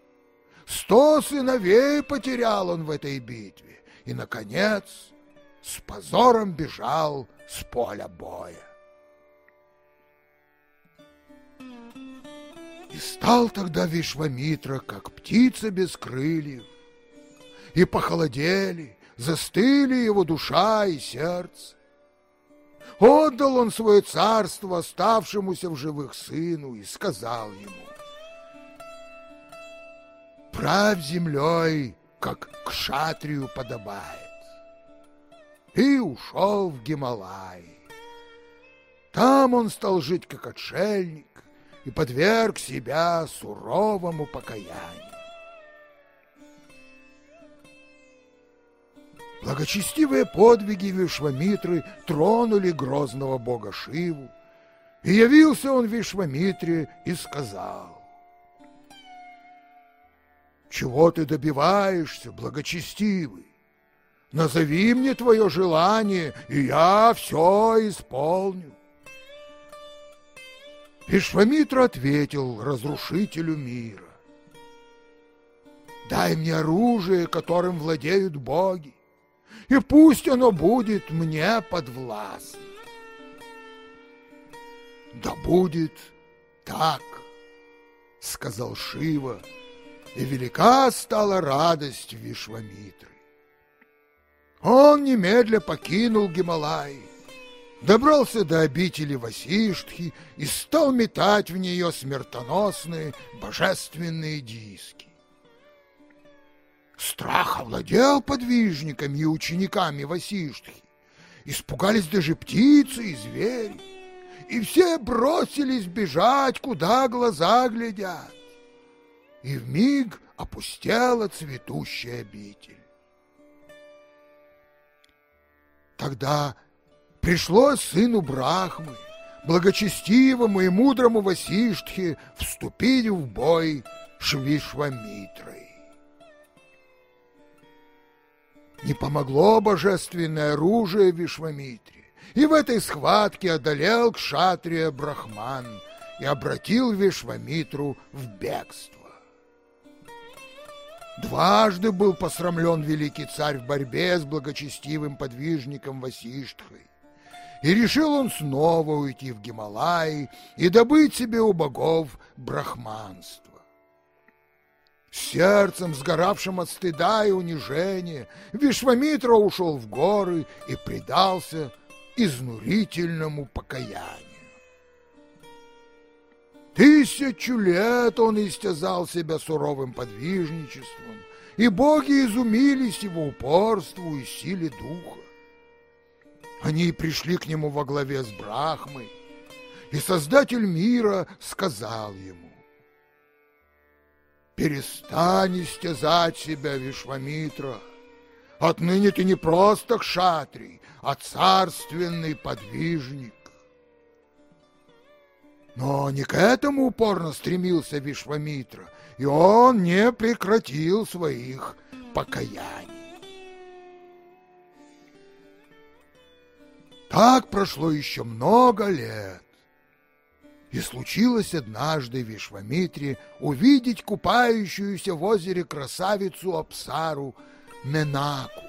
Сто сыновей потерял он в этой битве и, наконец, с позором бежал с поля боя. И стал тогда Вишвамитра, как птица без крыльев, и похолодели, застыли его душа и сердце. Отдал он свое царство оставшемуся в живых сыну и сказал ему, «Правь землей, как к шатрию подобает». И ушел в Гималай. Там он стал жить как отшельник и подверг себя суровому покаянию. Благочестивые подвиги Вишвамитры тронули грозного бога Шиву, и явился он Вишвамитре и сказал, «Чего ты добиваешься, благочестивый? Назови мне твое желание, и я все исполню». Вишвамитра ответил разрушителю мира, «Дай мне оружие, которым владеют боги, и пусть оно будет мне подвластно. Да будет так, сказал Шива, и велика стала радость Вишвамитры. Он немедля покинул Гималай, добрался до обители Васиштхи и стал метать в нее смертоносные божественные диски. Страх овладел подвижниками и учениками Васиштхи. Испугались даже птицы и звери. И все бросились бежать, куда глаза глядят. И в миг опустела цветущая обитель. Тогда пришлось сыну Брахмы, благочестивому и мудрому Васиштхе, вступить в бой с Вишвамитрой. Не помогло божественное оружие Вишвамитре, и в этой схватке одолел кшатрия Брахман и обратил Вишвамитру в бегство. Дважды был посрамлен великий царь в борьбе с благочестивым подвижником Васиштхой. И решил он снова уйти в Гималаи и добыть себе у богов брахманство. Сердцем, сгоравшим от стыда и унижения, Вишвамитра ушел в горы и предался изнурительному покаянию. Тысячу лет он истязал себя суровым подвижничеством, и боги изумились его упорству и силе духа. Они пришли к нему во главе с Брахмой, и Создатель мира сказал ему, «Перестань истязать себя, Вишвамитра, отныне ты не просто кшатрий, а царственный подвижник. Но не к этому упорно стремился Вишвамитра, и он не прекратил своих покаяний. Так прошло еще много лет. И случилось однажды Вишвамитре увидеть купающуюся в озере красавицу Апсару Менаку.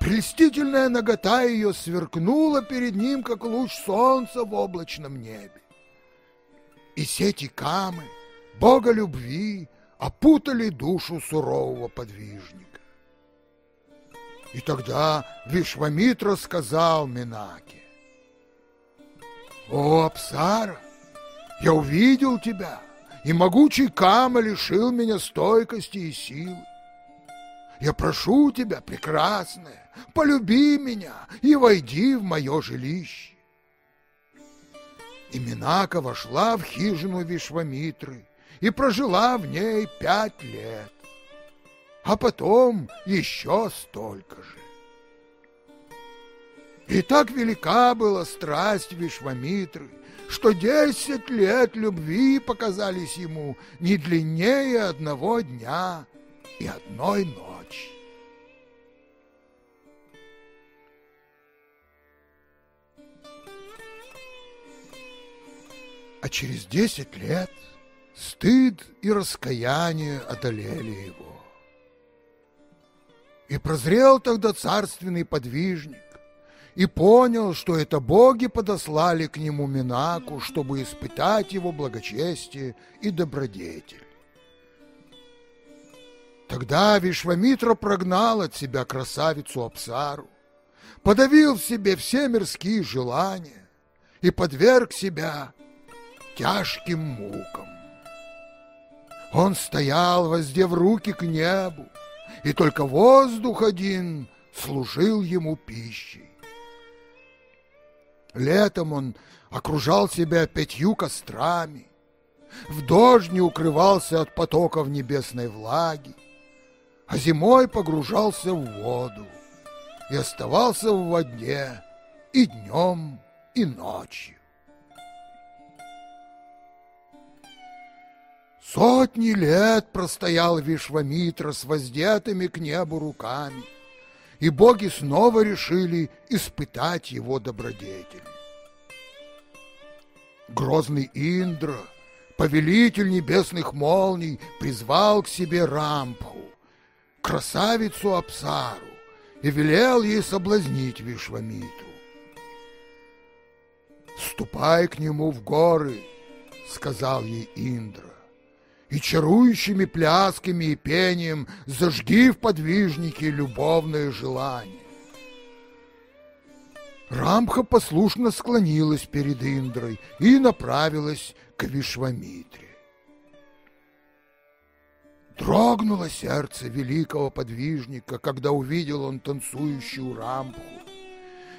Прельстительная нагота ее сверкнула перед ним, как луч солнца в облачном небе. И сети камы, бога любви, опутали душу сурового подвижника. И тогда Вишвамитра сказал Минаке, «О, Апсара, я увидел тебя, и могучий Кама лишил меня стойкости и силы. Я прошу тебя, прекрасная, полюби меня и войди в мое жилище. И вошла в хижину Вишвамитры и прожила в ней пять лет, а потом еще столько же. И так велика была страсть Вишвамитры, что десять лет любви показались ему не длиннее одного дня и одной ночи. А через десять лет стыд и раскаяние одолели его. И прозрел тогда царственный подвижник, и понял, что это боги подослали к нему Минаку, чтобы испытать его благочестие и добродетель. Тогда Вишвамитра прогнал от себя красавицу Апсару, подавил в себе все мирские желания и подверг себя тяжким мукам. Он стоял, воздев руки к небу, и только воздух один служил ему пищей. Летом он окружал себя пятью кострами, в дождь не укрывался от потоков небесной влаги, а зимой погружался в воду и оставался в воде и днем, и ночью. Сотни лет простоял Вишвамитра с воздетыми к небу руками, и боги снова решили испытать его добродетель. Грозный Индра, повелитель небесных молний, призвал к себе Рампху, красавицу Апсару, и велел ей соблазнить Вишвамитру. «Ступай к нему в горы», — сказал ей Индра и чарующими плясками и пением зажги в подвижнике любовное желание. Рамха послушно склонилась перед Индрой и направилась к Вишвамитре. Дрогнуло сердце великого подвижника, когда увидел он танцующую Рамху,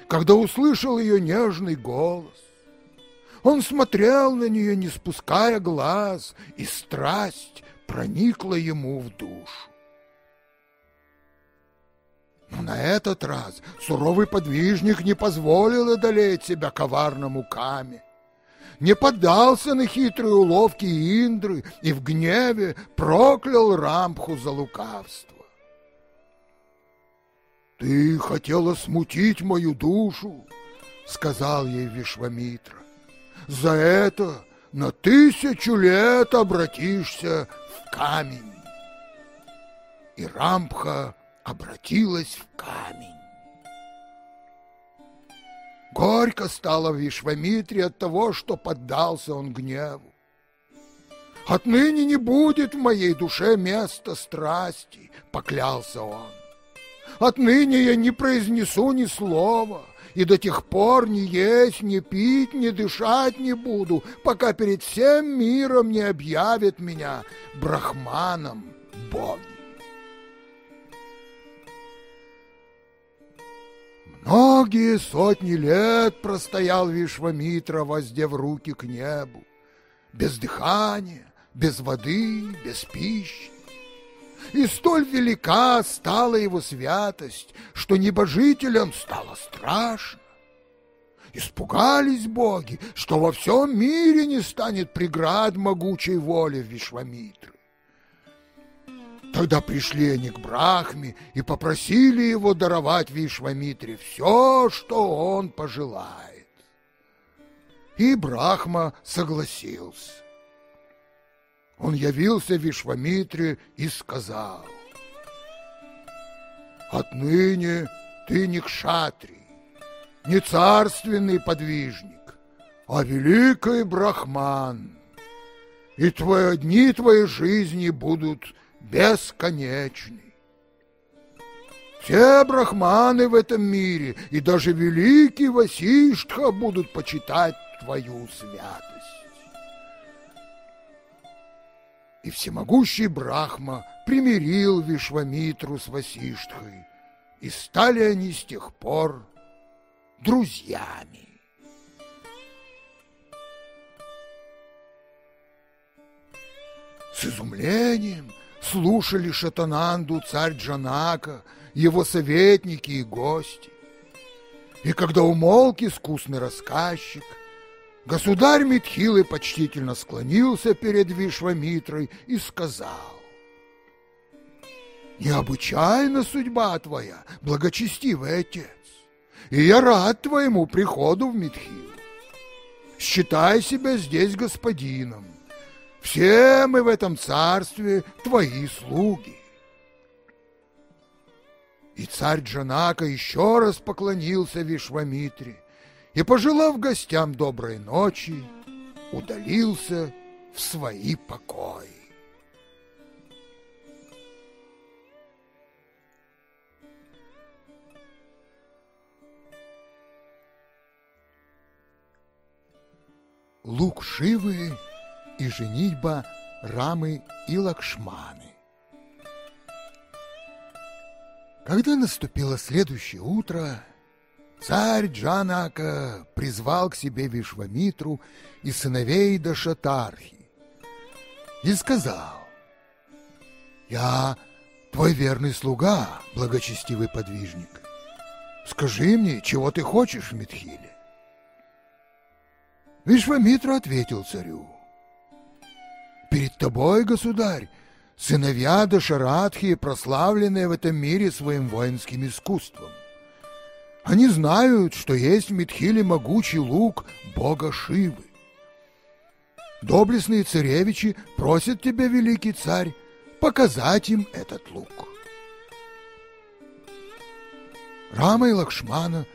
когда услышал ее нежный голос. Он смотрел на нее, не спуская глаз, и страсть проникла ему в душу. Но на этот раз суровый подвижник не позволил одолеть себя коварному каме, не поддался на хитрые уловки Индры и в гневе проклял Рампху за лукавство. «Ты хотела смутить мою душу», — сказал ей Вишвамитра. «За это на тысячу лет обратишься в камень». И Рампха обратилась в камень. Горько стало Вишвамитре от того, что поддался он гневу. Отныне не будет в моей душе места страсти, поклялся он. Отныне я не произнесу ни слова, и до тех пор ни есть, ни пить, ни дышать не буду, пока перед всем миром не объявят меня брахманом боги. Многие сотни лет простоял Вишвамитра, воздев руки к небу, без дыхания, без воды, без пищи. И столь велика стала его святость, что небожителям стало страшно. Испугались боги, что во всем мире не станет преград могучей воли Вишвамитры. Тогда пришли они к Брахме и попросили его даровать Вишвамитре все, что он пожелает. И Брахма согласился. Он явился Вишвамитре и сказал, «Отныне ты не кшатрий, не царственный подвижник, а великий брахман, и твои дни твоей жизни будут бесконечный. Все брахманы в этом мире и даже великий Васиштха будут почитать твою святость. И всемогущий Брахма примирил Вишвамитру с Васиштхой, и стали они с тех пор друзьями. С изумлением – слушали Шатананду, царь Джанака, его советники и гости. И когда умолк искусный рассказчик, государь Митхилы почтительно склонился перед Вишвамитрой и сказал, «Необычайна судьба твоя, благочестивый отец, и я рад твоему приходу в Митхилу. Считай себя здесь господином, все мы в этом царстве твои слуги. И царь Джанака еще раз поклонился Вишвамитре и, пожелав гостям доброй ночи, удалился в свои покои. Лук Шивы и женитьба Рамы и Лакшманы. Когда наступило следующее утро, царь Джанака призвал к себе Вишвамитру и сыновей Дашатархи и сказал, «Я твой верный слуга, благочестивый подвижник. Скажи мне, чего ты хочешь в Митхиле?» Вишвамитра ответил царю, Перед тобой, государь, сыновья Дашарадхи, прославленные в этом мире своим воинским искусством. Они знают, что есть в Митхиле могучий лук бога Шивы. Доблестные царевичи просят тебя, великий царь, показать им этот лук. Рама и Лакшмана,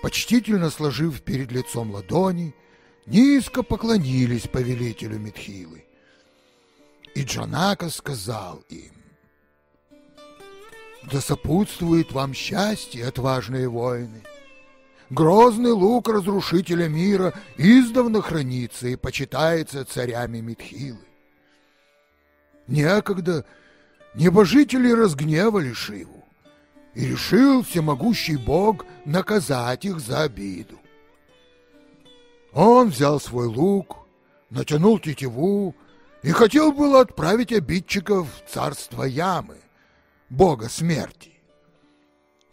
почтительно сложив перед лицом ладони, низко поклонились повелителю Митхилы. И Джанака сказал им, «Да сопутствует вам счастье, отважные воины! Грозный лук разрушителя мира издавна хранится и почитается царями Митхилы. Некогда небожители разгневали Шиву, и решил всемогущий бог наказать их за обиду. Он взял свой лук, натянул тетиву, и хотел было отправить обидчиков в царство Ямы, бога смерти.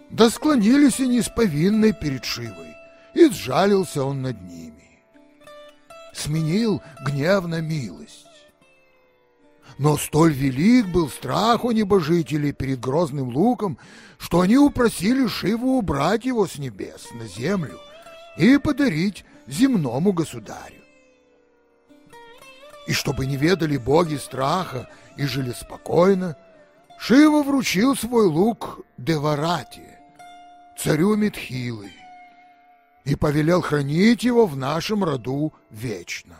Да склонились они с повинной перед Шивой, и сжалился он над ними. Сменил гнев на милость. Но столь велик был страх у небожителей перед грозным луком, что они упросили Шиву убрать его с небес на землю и подарить земному государю. И чтобы не ведали боги страха и жили спокойно, Шива вручил свой лук Деварате, царю Митхилы, и повелел хранить его в нашем роду вечно.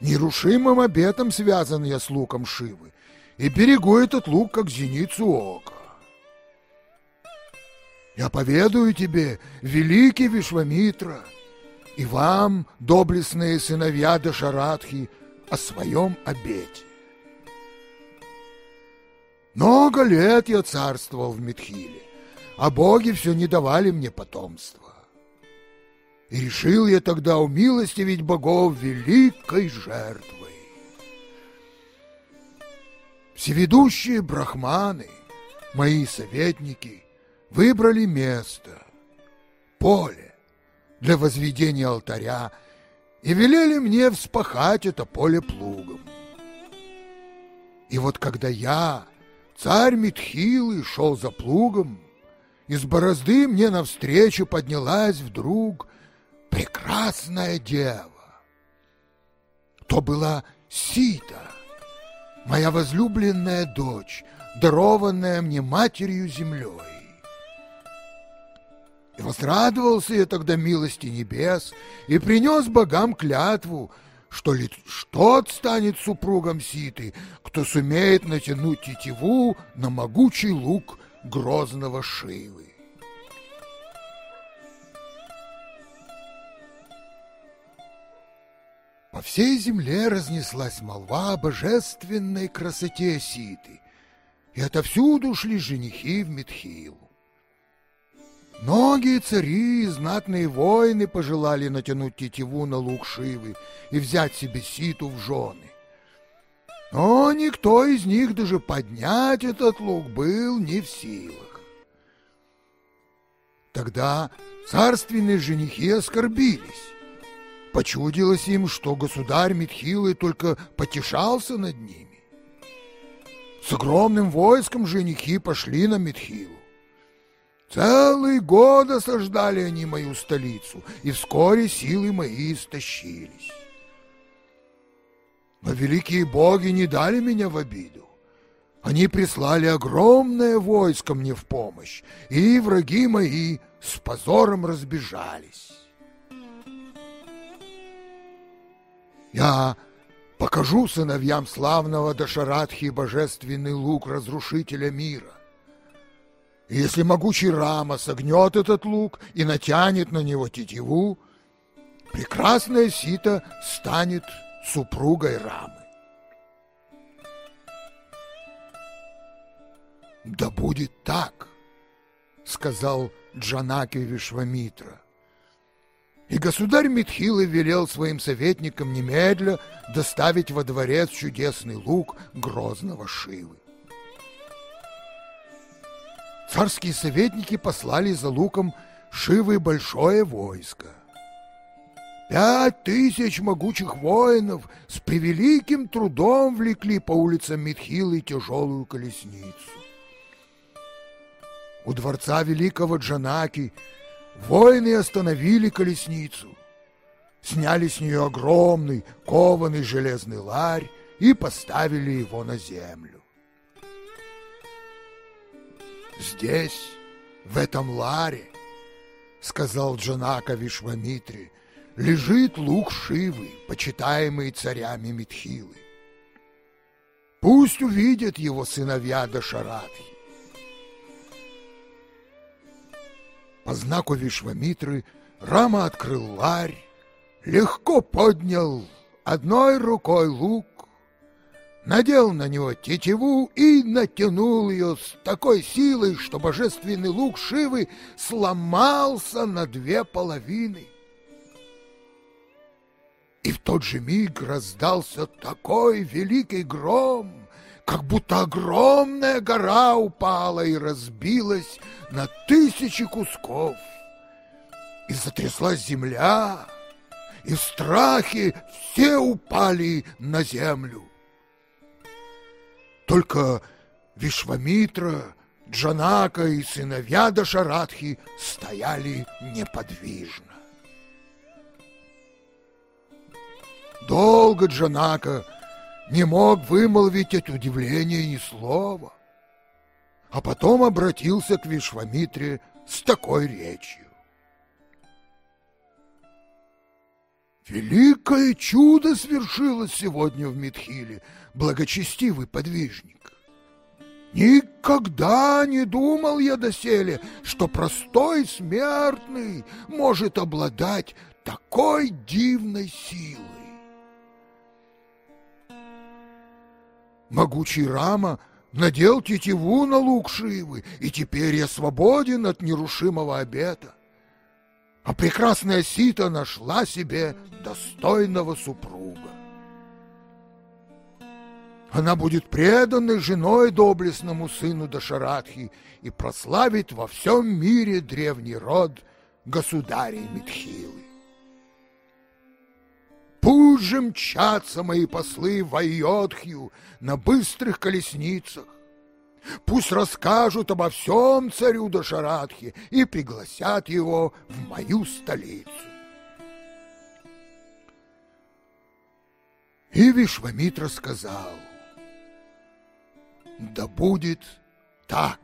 Нерушимым обетом связан я с луком Шивы и берегу этот лук, как зеницу ока. Я поведаю тебе, великий Вишвамитра, и вам, доблестные сыновья Дашарадхи, о своем обете. Много лет я царствовал в Митхиле, а боги все не давали мне потомства. И решил я тогда умилостивить богов великой жертвой. Всеведущие брахманы, мои советники, выбрали место, поле для возведения алтаря и велели мне вспахать это поле плугом. И вот когда я, царь Митхилы, шел за плугом, из борозды мне навстречу поднялась вдруг прекрасная дева. То была Сита, моя возлюбленная дочь, дарованная мне матерью землей. И возрадовался я тогда милости небес и принес богам клятву, что ли тот станет супругом Ситы, кто сумеет натянуть тетиву на могучий лук грозного Шивы. По всей земле разнеслась молва о божественной красоте Ситы, и отовсюду шли женихи в Митхилу. Многие цари и знатные воины пожелали натянуть тетиву на лук Шивы и взять себе Ситу в жены. Но никто из них даже поднять этот лук был не в силах. Тогда царственные женихи оскорбились Почудилось им, что государь Митхилы только потешался над ними. С огромным войском женихи пошли на Митхилу. Целый год осаждали они мою столицу, и вскоре силы мои истощились. Но великие боги не дали меня в обиду. Они прислали огромное войско мне в помощь, и враги мои с позором разбежались. Я покажу сыновьям славного Дашарадхи божественный лук разрушителя мира. Если могучий Рама согнет этот лук и натянет на него тетиву, прекрасная Сита станет супругой Рамы. «Да будет так», — сказал Джанаки Вишвамитра. И государь Митхилы велел своим советникам немедля доставить во дворец чудесный лук грозного Шивы. Царские советники послали за луком Шивы большое войско. Пять тысяч могучих воинов с превеликим трудом влекли по улицам Митхилы тяжелую колесницу. У дворца великого Джанаки – Воины остановили колесницу, сняли с нее огромный кованый железный ларь и поставили его на землю. «Здесь, в этом ларе, — сказал Джанака Вишвамитри, — лежит лук Шивы, почитаемый царями Митхилы. Пусть увидят его сыновья Дашарадхи. По знаку Вишвамитры Рама открыл ларь, легко поднял одной рукой лук, надел на него тетиву и натянул ее с такой силой, что божественный лук Шивы сломался на две половины. И в тот же миг раздался такой великий гром, как будто огромная гора упала и разбилась на тысячи кусков. И затряслась земля, и в страхе все упали на землю. Только Вишвамитра, Джанака и сыновья Дашарадхи стояли неподвижно. Долго Джанака не мог вымолвить от удивления ни слова, а потом обратился к Вишвамитре с такой речью. Великое чудо свершилось сегодня в Митхиле, благочестивый подвижник. Никогда не думал я доселе, что простой смертный может обладать такой дивной силой. Могучий Рама надел тетиву на лук Шивы, и теперь я свободен от нерушимого обета. А прекрасная Сита нашла себе достойного супруга. Она будет преданной женой доблестному сыну Дашаратхи и прославит во всем мире древний род государей Митхилы. Пусть же мчатся мои послы в Айодхью на быстрых колесницах. Пусть расскажут обо всем царю Дашарадхи и пригласят его в мою столицу. И Вишвамитра сказал, да будет так.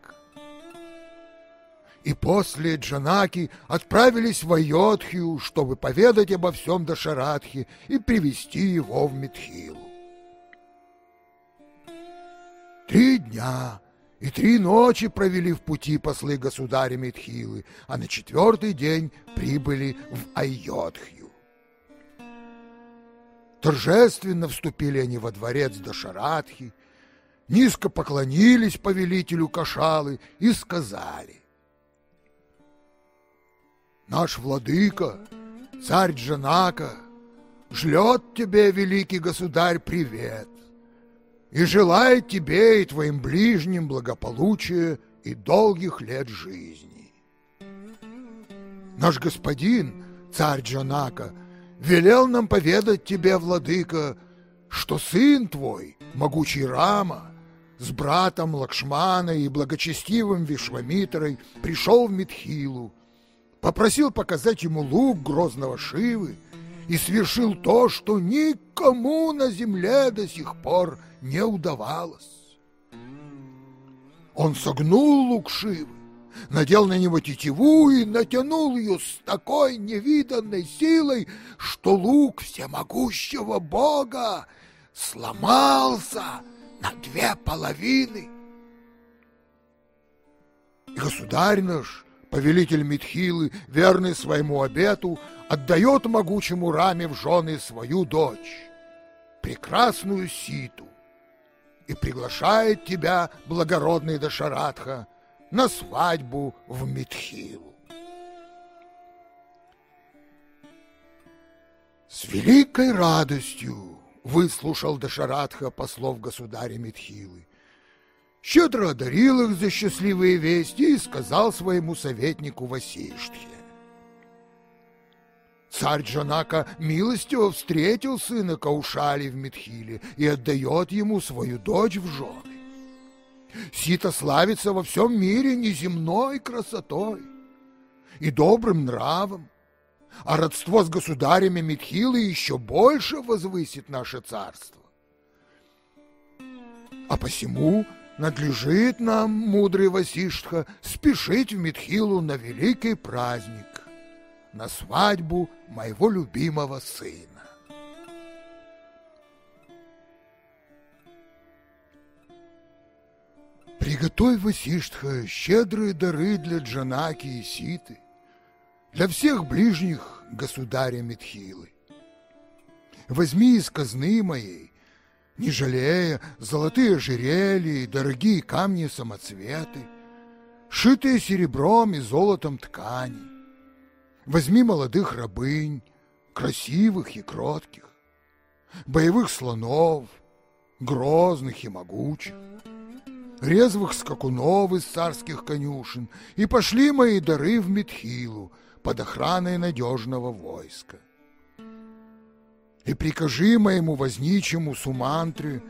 И после Джанаки отправились в Айодхию, чтобы поведать обо всем Дашарадхе и привести его в Митхилу. Три дня и три ночи провели в пути послы государя Митхилы, а на четвертый день прибыли в Айодхию. Торжественно вступили они во дворец Дашарадхи, низко поклонились повелителю Кашалы и сказали, «Наш владыка, царь Джанака, шлет тебе, великий государь, привет и желает тебе и твоим ближним благополучия и долгих лет жизни. Наш господин, царь Джанака, велел нам поведать тебе, владыка, что сын твой, могучий Рама, с братом Лакшмана и благочестивым Вишвамитрой пришел в Митхилу, попросил показать ему лук грозного Шивы и свершил то, что никому на земле до сих пор не удавалось. Он согнул лук Шивы, надел на него тетиву и натянул ее с такой невиданной силой, что лук всемогущего Бога сломался на две половины. И государь наш, повелитель Митхилы, верный своему обету, отдает могучему Раме в жены свою дочь, прекрасную Ситу, и приглашает тебя, благородный Дашаратха, на свадьбу в Митхилу. С великой радостью выслушал Дашаратха послов государя Митхилы, щедро одарил их за счастливые вести и сказал своему советнику Васиштхе. Царь Джанака милостиво встретил сына Каушали в Митхиле и отдает ему свою дочь в жены. Сита славится во всем мире неземной красотой и добрым нравом, а родство с государями Митхилы еще больше возвысит наше царство. А посему надлежит нам, мудрый Васиштха, спешить в Митхилу на великий праздник, на свадьбу моего любимого сына. Приготовь, Васиштха, щедрые дары для Джанаки и Ситы, для всех ближних государя Митхилы. Возьми из казны моей, не жалея, золотые ожерелья и дорогие камни-самоцветы, шитые серебром и золотом ткани. Возьми молодых рабынь, красивых и кротких, боевых слонов, грозных и могучих, резвых скакунов из царских конюшен, и пошли мои дары в Митхилу под охраной надежного войска. И прикажи моему возничему Сумантре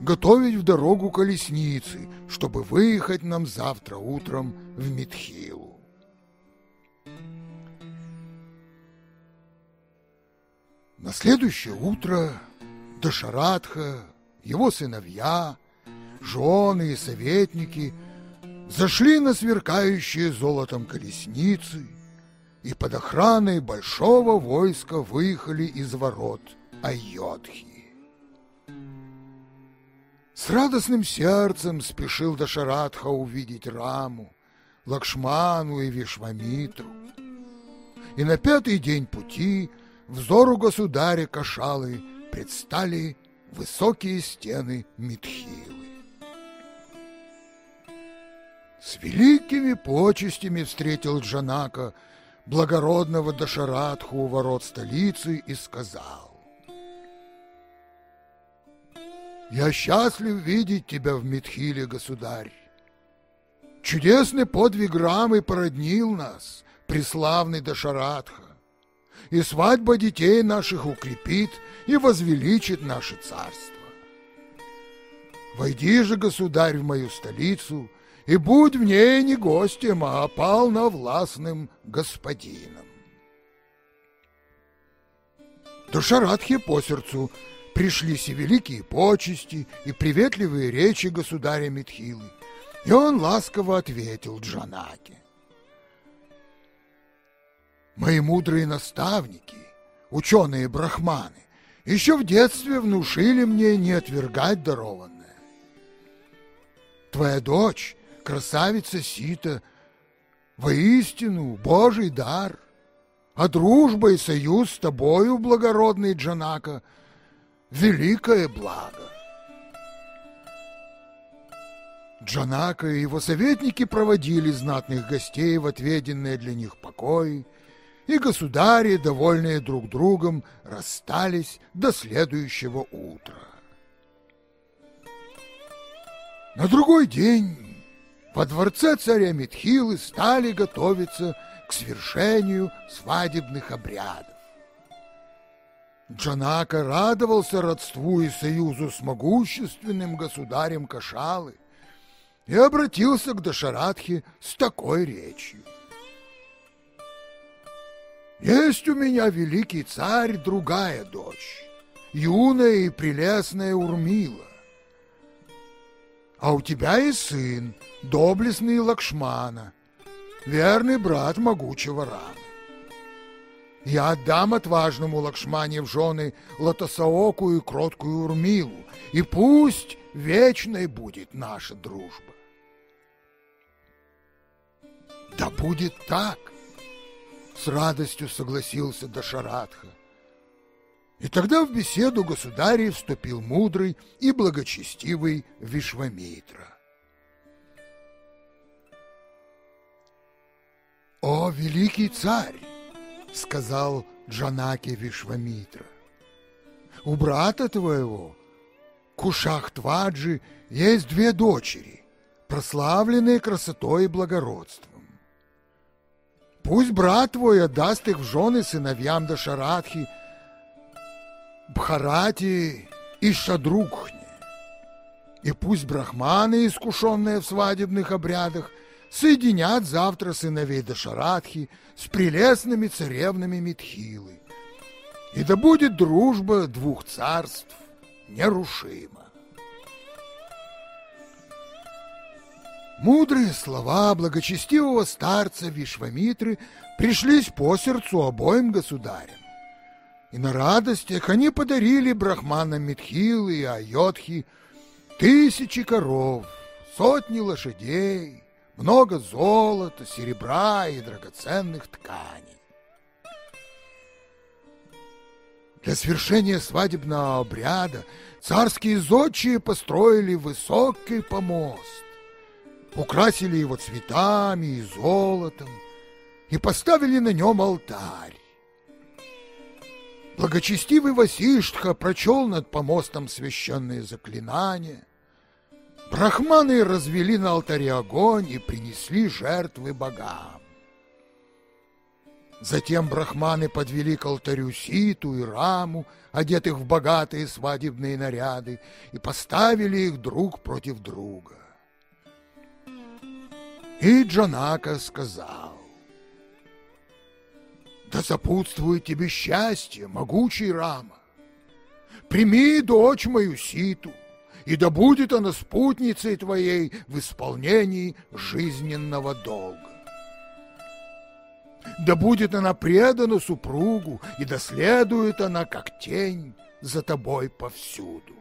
готовить в дорогу колесницы, чтобы выехать нам завтра утром в Митхилу. На следующее утро Дашарадха, его сыновья, жены и советники зашли на сверкающие золотом колесницы и под охраной большого войска выехали из ворот Айодхи. С радостным сердцем спешил Дашарадха увидеть Раму, Лакшману и Вишвамитру. И на пятый день пути взору государя Кашалы предстали высокие стены Митхилы. С великими почестями встретил Джанака благородного Дашарадху у ворот столицы и сказал, Я счастлив видеть тебя в Митхиле, государь. Чудесный подвиг Рамы породнил нас, преславный Дашарадха, и свадьба детей наших укрепит и возвеличит наше царство. Войди же, государь, в мою столицу, и будь в ней не гостем, а полновластным господином. Дашарадхе по сердцу пришлись и великие почести, и приветливые речи государя Митхилы. И он ласково ответил Джанаке. Мои мудрые наставники, ученые-брахманы, еще в детстве внушили мне не отвергать дарованное. Твоя дочь, красавица Сита, воистину Божий дар, а дружба и союз с тобою, благородный Джанака — великое благо. Джанака и его советники проводили знатных гостей в отведенные для них покои, и государи, довольные друг другом, расстались до следующего утра. На другой день во дворце царя Митхилы стали готовиться к свершению свадебных обрядов. Джанака радовался родству и союзу с могущественным государем Кашалы и обратился к Дашарадхе с такой речью. «Есть у меня великий царь, другая дочь, юная и прелестная Урмила. А у тебя и сын, доблестный Лакшмана, верный брат могучего Рама. Я отдам отважному Лакшмане в жены Латасаоку и кроткую Урмилу, и пусть вечной будет наша дружба. Да будет так, с радостью согласился Дашарадха. И тогда в беседу государей вступил мудрый и благочестивый Вишвамитра. О, великий царь! — сказал Джанаки Вишвамитра. «У брата твоего, Кушахтваджи, есть две дочери, прославленные красотой и благородством. Пусть брат твой отдаст их в жены сыновьям Дашарадхи, Бхарати и Шадрукхне, и пусть брахманы, искушенные в свадебных обрядах, соединят завтра сыновей Дашарадхи с прелестными царевнами Митхилы. И да будет дружба двух царств нерушима. Мудрые слова благочестивого старца Вишвамитры пришлись по сердцу обоим государям. И на радостях они подарили брахманам Митхилы и Айодхи тысячи коров, сотни лошадей, много золота, серебра и драгоценных тканей. Для свершения свадебного обряда царские зодчие построили высокий помост, украсили его цветами и золотом и поставили на нем алтарь. Благочестивый Васиштха прочел над помостом священные заклинания, Брахманы развели на алтаре огонь и принесли жертвы богам. Затем брахманы подвели к алтарю Ситу и Раму, одетых в богатые свадебные наряды, и поставили их друг против друга. И Джанака сказал, «Да сопутствует тебе счастье, могучий Рама! Прими дочь мою Ситу, и да будет она спутницей твоей в исполнении жизненного долга. Да будет она предана супругу, и да следует она, как тень, за тобой повсюду.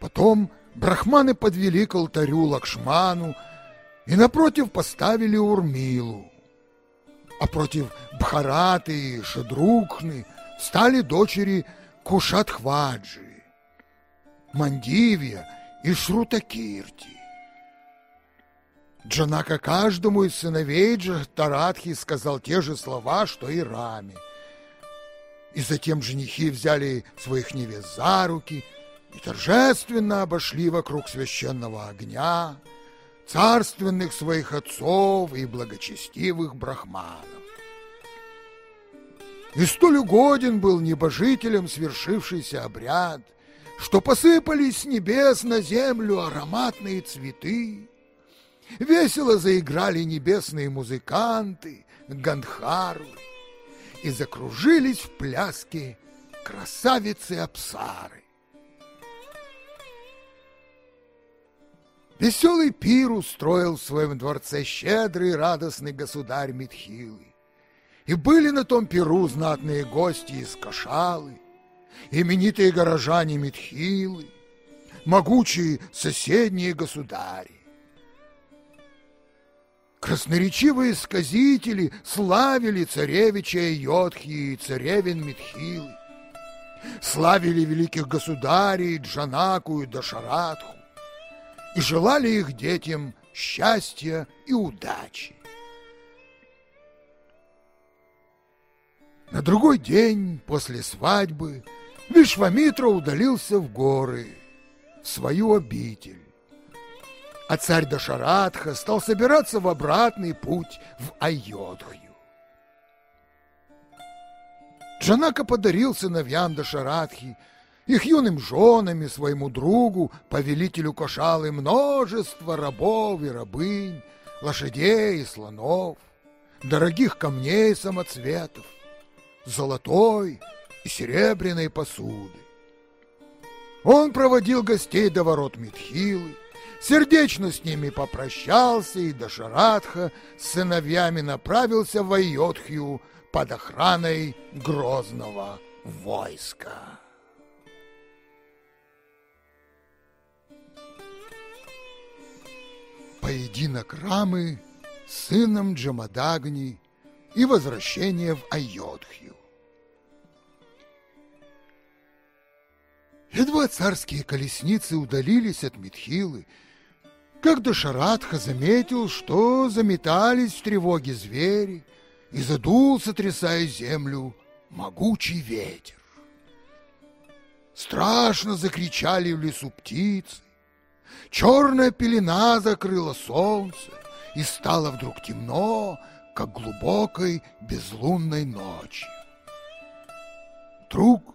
Потом брахманы подвели к алтарю Лакшману и напротив поставили Урмилу, а против Бхараты и Шадрукхны стали дочери Кушатхваджи, Мандивия и Шрутакирти. Джанака каждому из сыновей Джахтарадхи сказал те же слова, что и Раме. И затем женихи взяли своих невест за руки и торжественно обошли вокруг священного огня царственных своих отцов и благочестивых брахманов. И столь угоден был небожителям свершившийся обряд, что посыпались с небес на землю ароматные цветы, Весело заиграли небесные музыканты, гандхару, и закружились в пляске красавицы-апсары. Веселый пир устроил в своем дворце щедрый радостный государь Митхилы. И были на том пиру знатные гости из Кашалы, именитые горожане Митхилы, могучие соседние государи. Красноречивые сказители славили царевича Йодхи и царевин Митхилы, славили великих государей Джанаку и Дашаратху и желали их детям счастья и удачи. На другой день после свадьбы Вишвамитра удалился в горы, в свою обитель а царь Дашаратха стал собираться в обратный путь в Айодхью. Джанака подарил сыновьям Дашаратхи, их юным женам и своему другу, повелителю Кошалы, множество рабов и рабынь, лошадей и слонов, дорогих камней и самоцветов, золотой и серебряной посуды. Он проводил гостей до ворот Митхилы, сердечно с ними попрощался, и Дашаратха с сыновьями направился в Айотхью под охраной грозного войска. Поединок Рамы с сыном Джамадагни и возвращение в Айотхью. Едва царские колесницы удалились от Митхилы, как Дашаратха заметил, что заметались в тревоге звери, и задул, сотрясая землю, могучий ветер. Страшно закричали в лесу птицы, черная пелена закрыла солнце, и стало вдруг темно, как глубокой безлунной ночи. Вдруг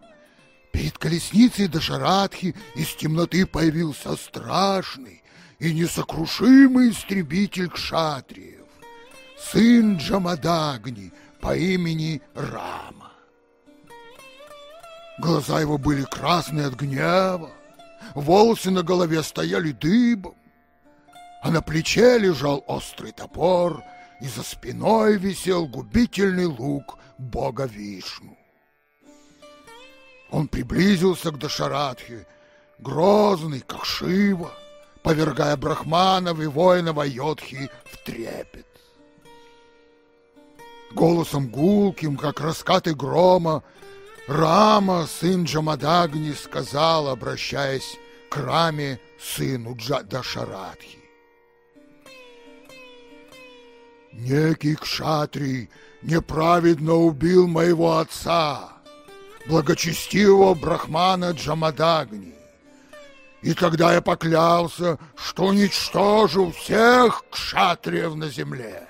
перед колесницей Дашаратхи из темноты появился страшный, и несокрушимый истребитель кшатриев, сын Джамадагни по имени Рама. Глаза его были красные от гнева, волосы на голове стояли дыбом, а на плече лежал острый топор, и за спиной висел губительный лук бога Вишну. Он приблизился к Дашаратхе, грозный, как Шива, повергая брахманов и воинов Айодхи в трепет. Голосом гулким, как раскаты грома, Рама, сын Джамадагни, сказал, обращаясь к Раме, сыну Дашарадхи. Некий кшатрий неправедно убил моего отца, благочестивого брахмана Джамадагни И тогда я поклялся, что уничтожу всех кшатриев на земле.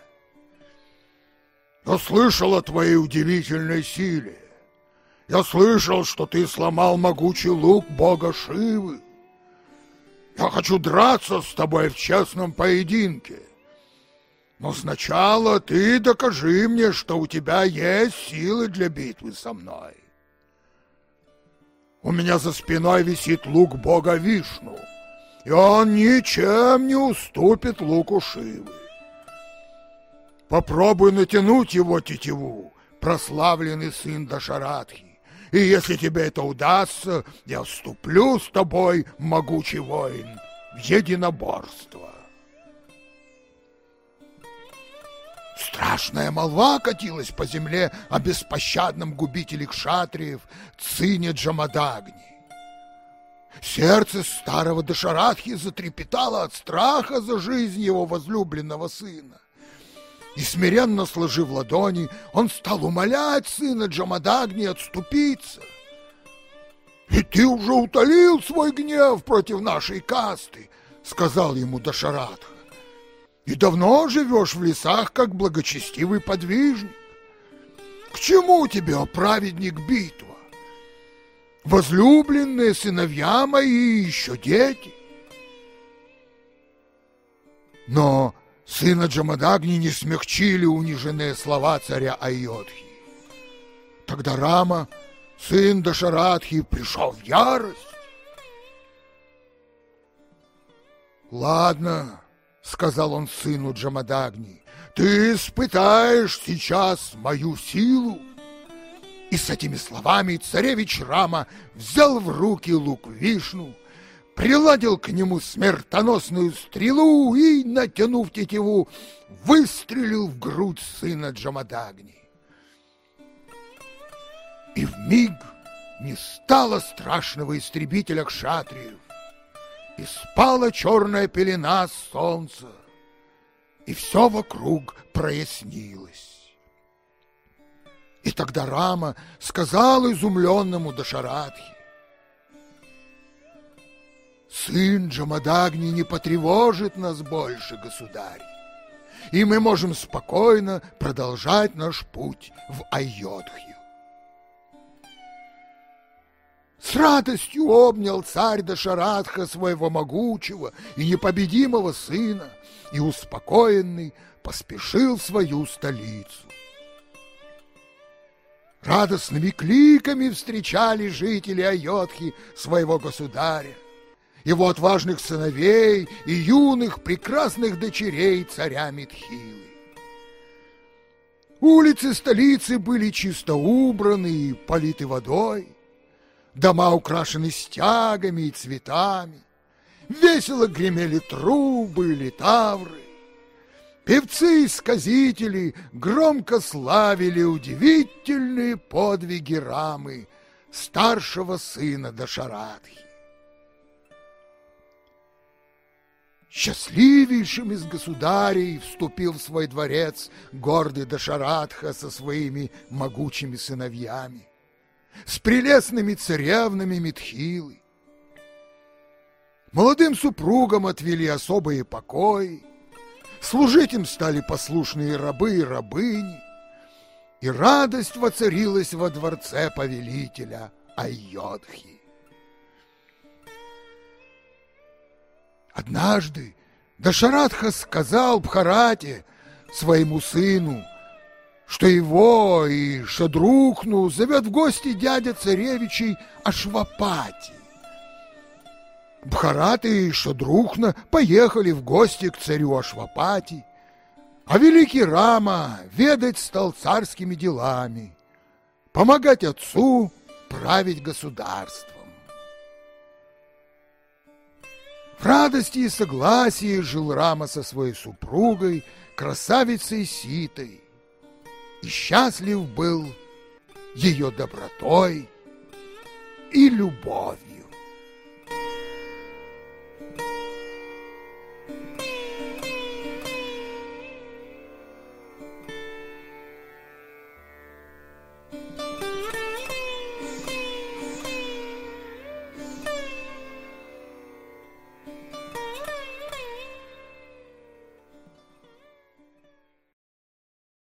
Я слышал о твоей удивительной силе. Я слышал, что ты сломал могучий лук бога Шивы. Я хочу драться с тобой в честном поединке. Но сначала ты докажи мне, что у тебя есть силы для битвы со мной. У меня за спиной висит лук бога Вишну, и он ничем не уступит луку Шивы. Попробуй натянуть его тетиву, прославленный сын Дашаратхи. И если тебе это удастся, я вступлю с тобой, могучий воин, в единоборство. Страшная молва катилась по земле о беспощадном губителе кшатриев Цине Джамадагни. Сердце старого Дашаратхи затрепетало от страха за жизнь его возлюбленного сына. И смиренно сложив ладони, он стал умолять сына Джамадагни отступиться. «И ты уже утолил свой гнев против нашей касты», — сказал ему Дашаратха. «И давно живешь в лесах, как благочестивый подвижник. К чему тебе, о праведник, битва? Возлюбленные сыновья мои еще дети». Но Сына Джамадагни не смягчили униженные слова царя Айодхи. Тогда Рама, сын Дашарадхи, пришел в ярость. «Ладно», — сказал он сыну Джамадагни, — «ты испытаешь сейчас мою силу». И с этими словами царевич Рама взял в руки лук вишну, приладил к нему смертоносную стрелу и, натянув тетиву, выстрелил в грудь сына Джамадагни. И в миг не стало страшного истребителя кшатриев, и спала черная пелена солнца, и все вокруг прояснилось. И тогда Рама сказал изумленному Дашарадхе, Сын Джамадагни не потревожит нас больше, государь, и мы можем спокойно продолжать наш путь в Айодхью. С радостью обнял царь Дашарадха своего могучего и непобедимого сына и, успокоенный, поспешил в свою столицу. Радостными кликами встречали жители Айодхи своего государя его отважных сыновей и юных прекрасных дочерей царя Митхилы. Улицы столицы были чисто убраны и политы водой, дома украшены стягами и цветами, весело гремели трубы и тавры. Певцы и сказители громко славили удивительные подвиги Рамы, старшего сына Дашарадхи. Счастливейшим из государей вступил в свой дворец гордый Дашарадха со своими могучими сыновьями, с прелестными царевнами Митхилы. Молодым супругам отвели особые покои, служить им стали послушные рабы и рабыни, и радость воцарилась во дворце повелителя Айодхи. Однажды Дашарадха сказал Бхарате, своему сыну, что его и Шадрухну зовет в гости дядя царевичей Ашвапати. Бхарат и Шадрухна поехали в гости к царю Ашвапати, а великий Рама ведать стал царскими делами, помогать отцу править государством. В радости и согласии жил Рама со своей супругой, красавицей Ситой, и счастлив был ее добротой и любовью.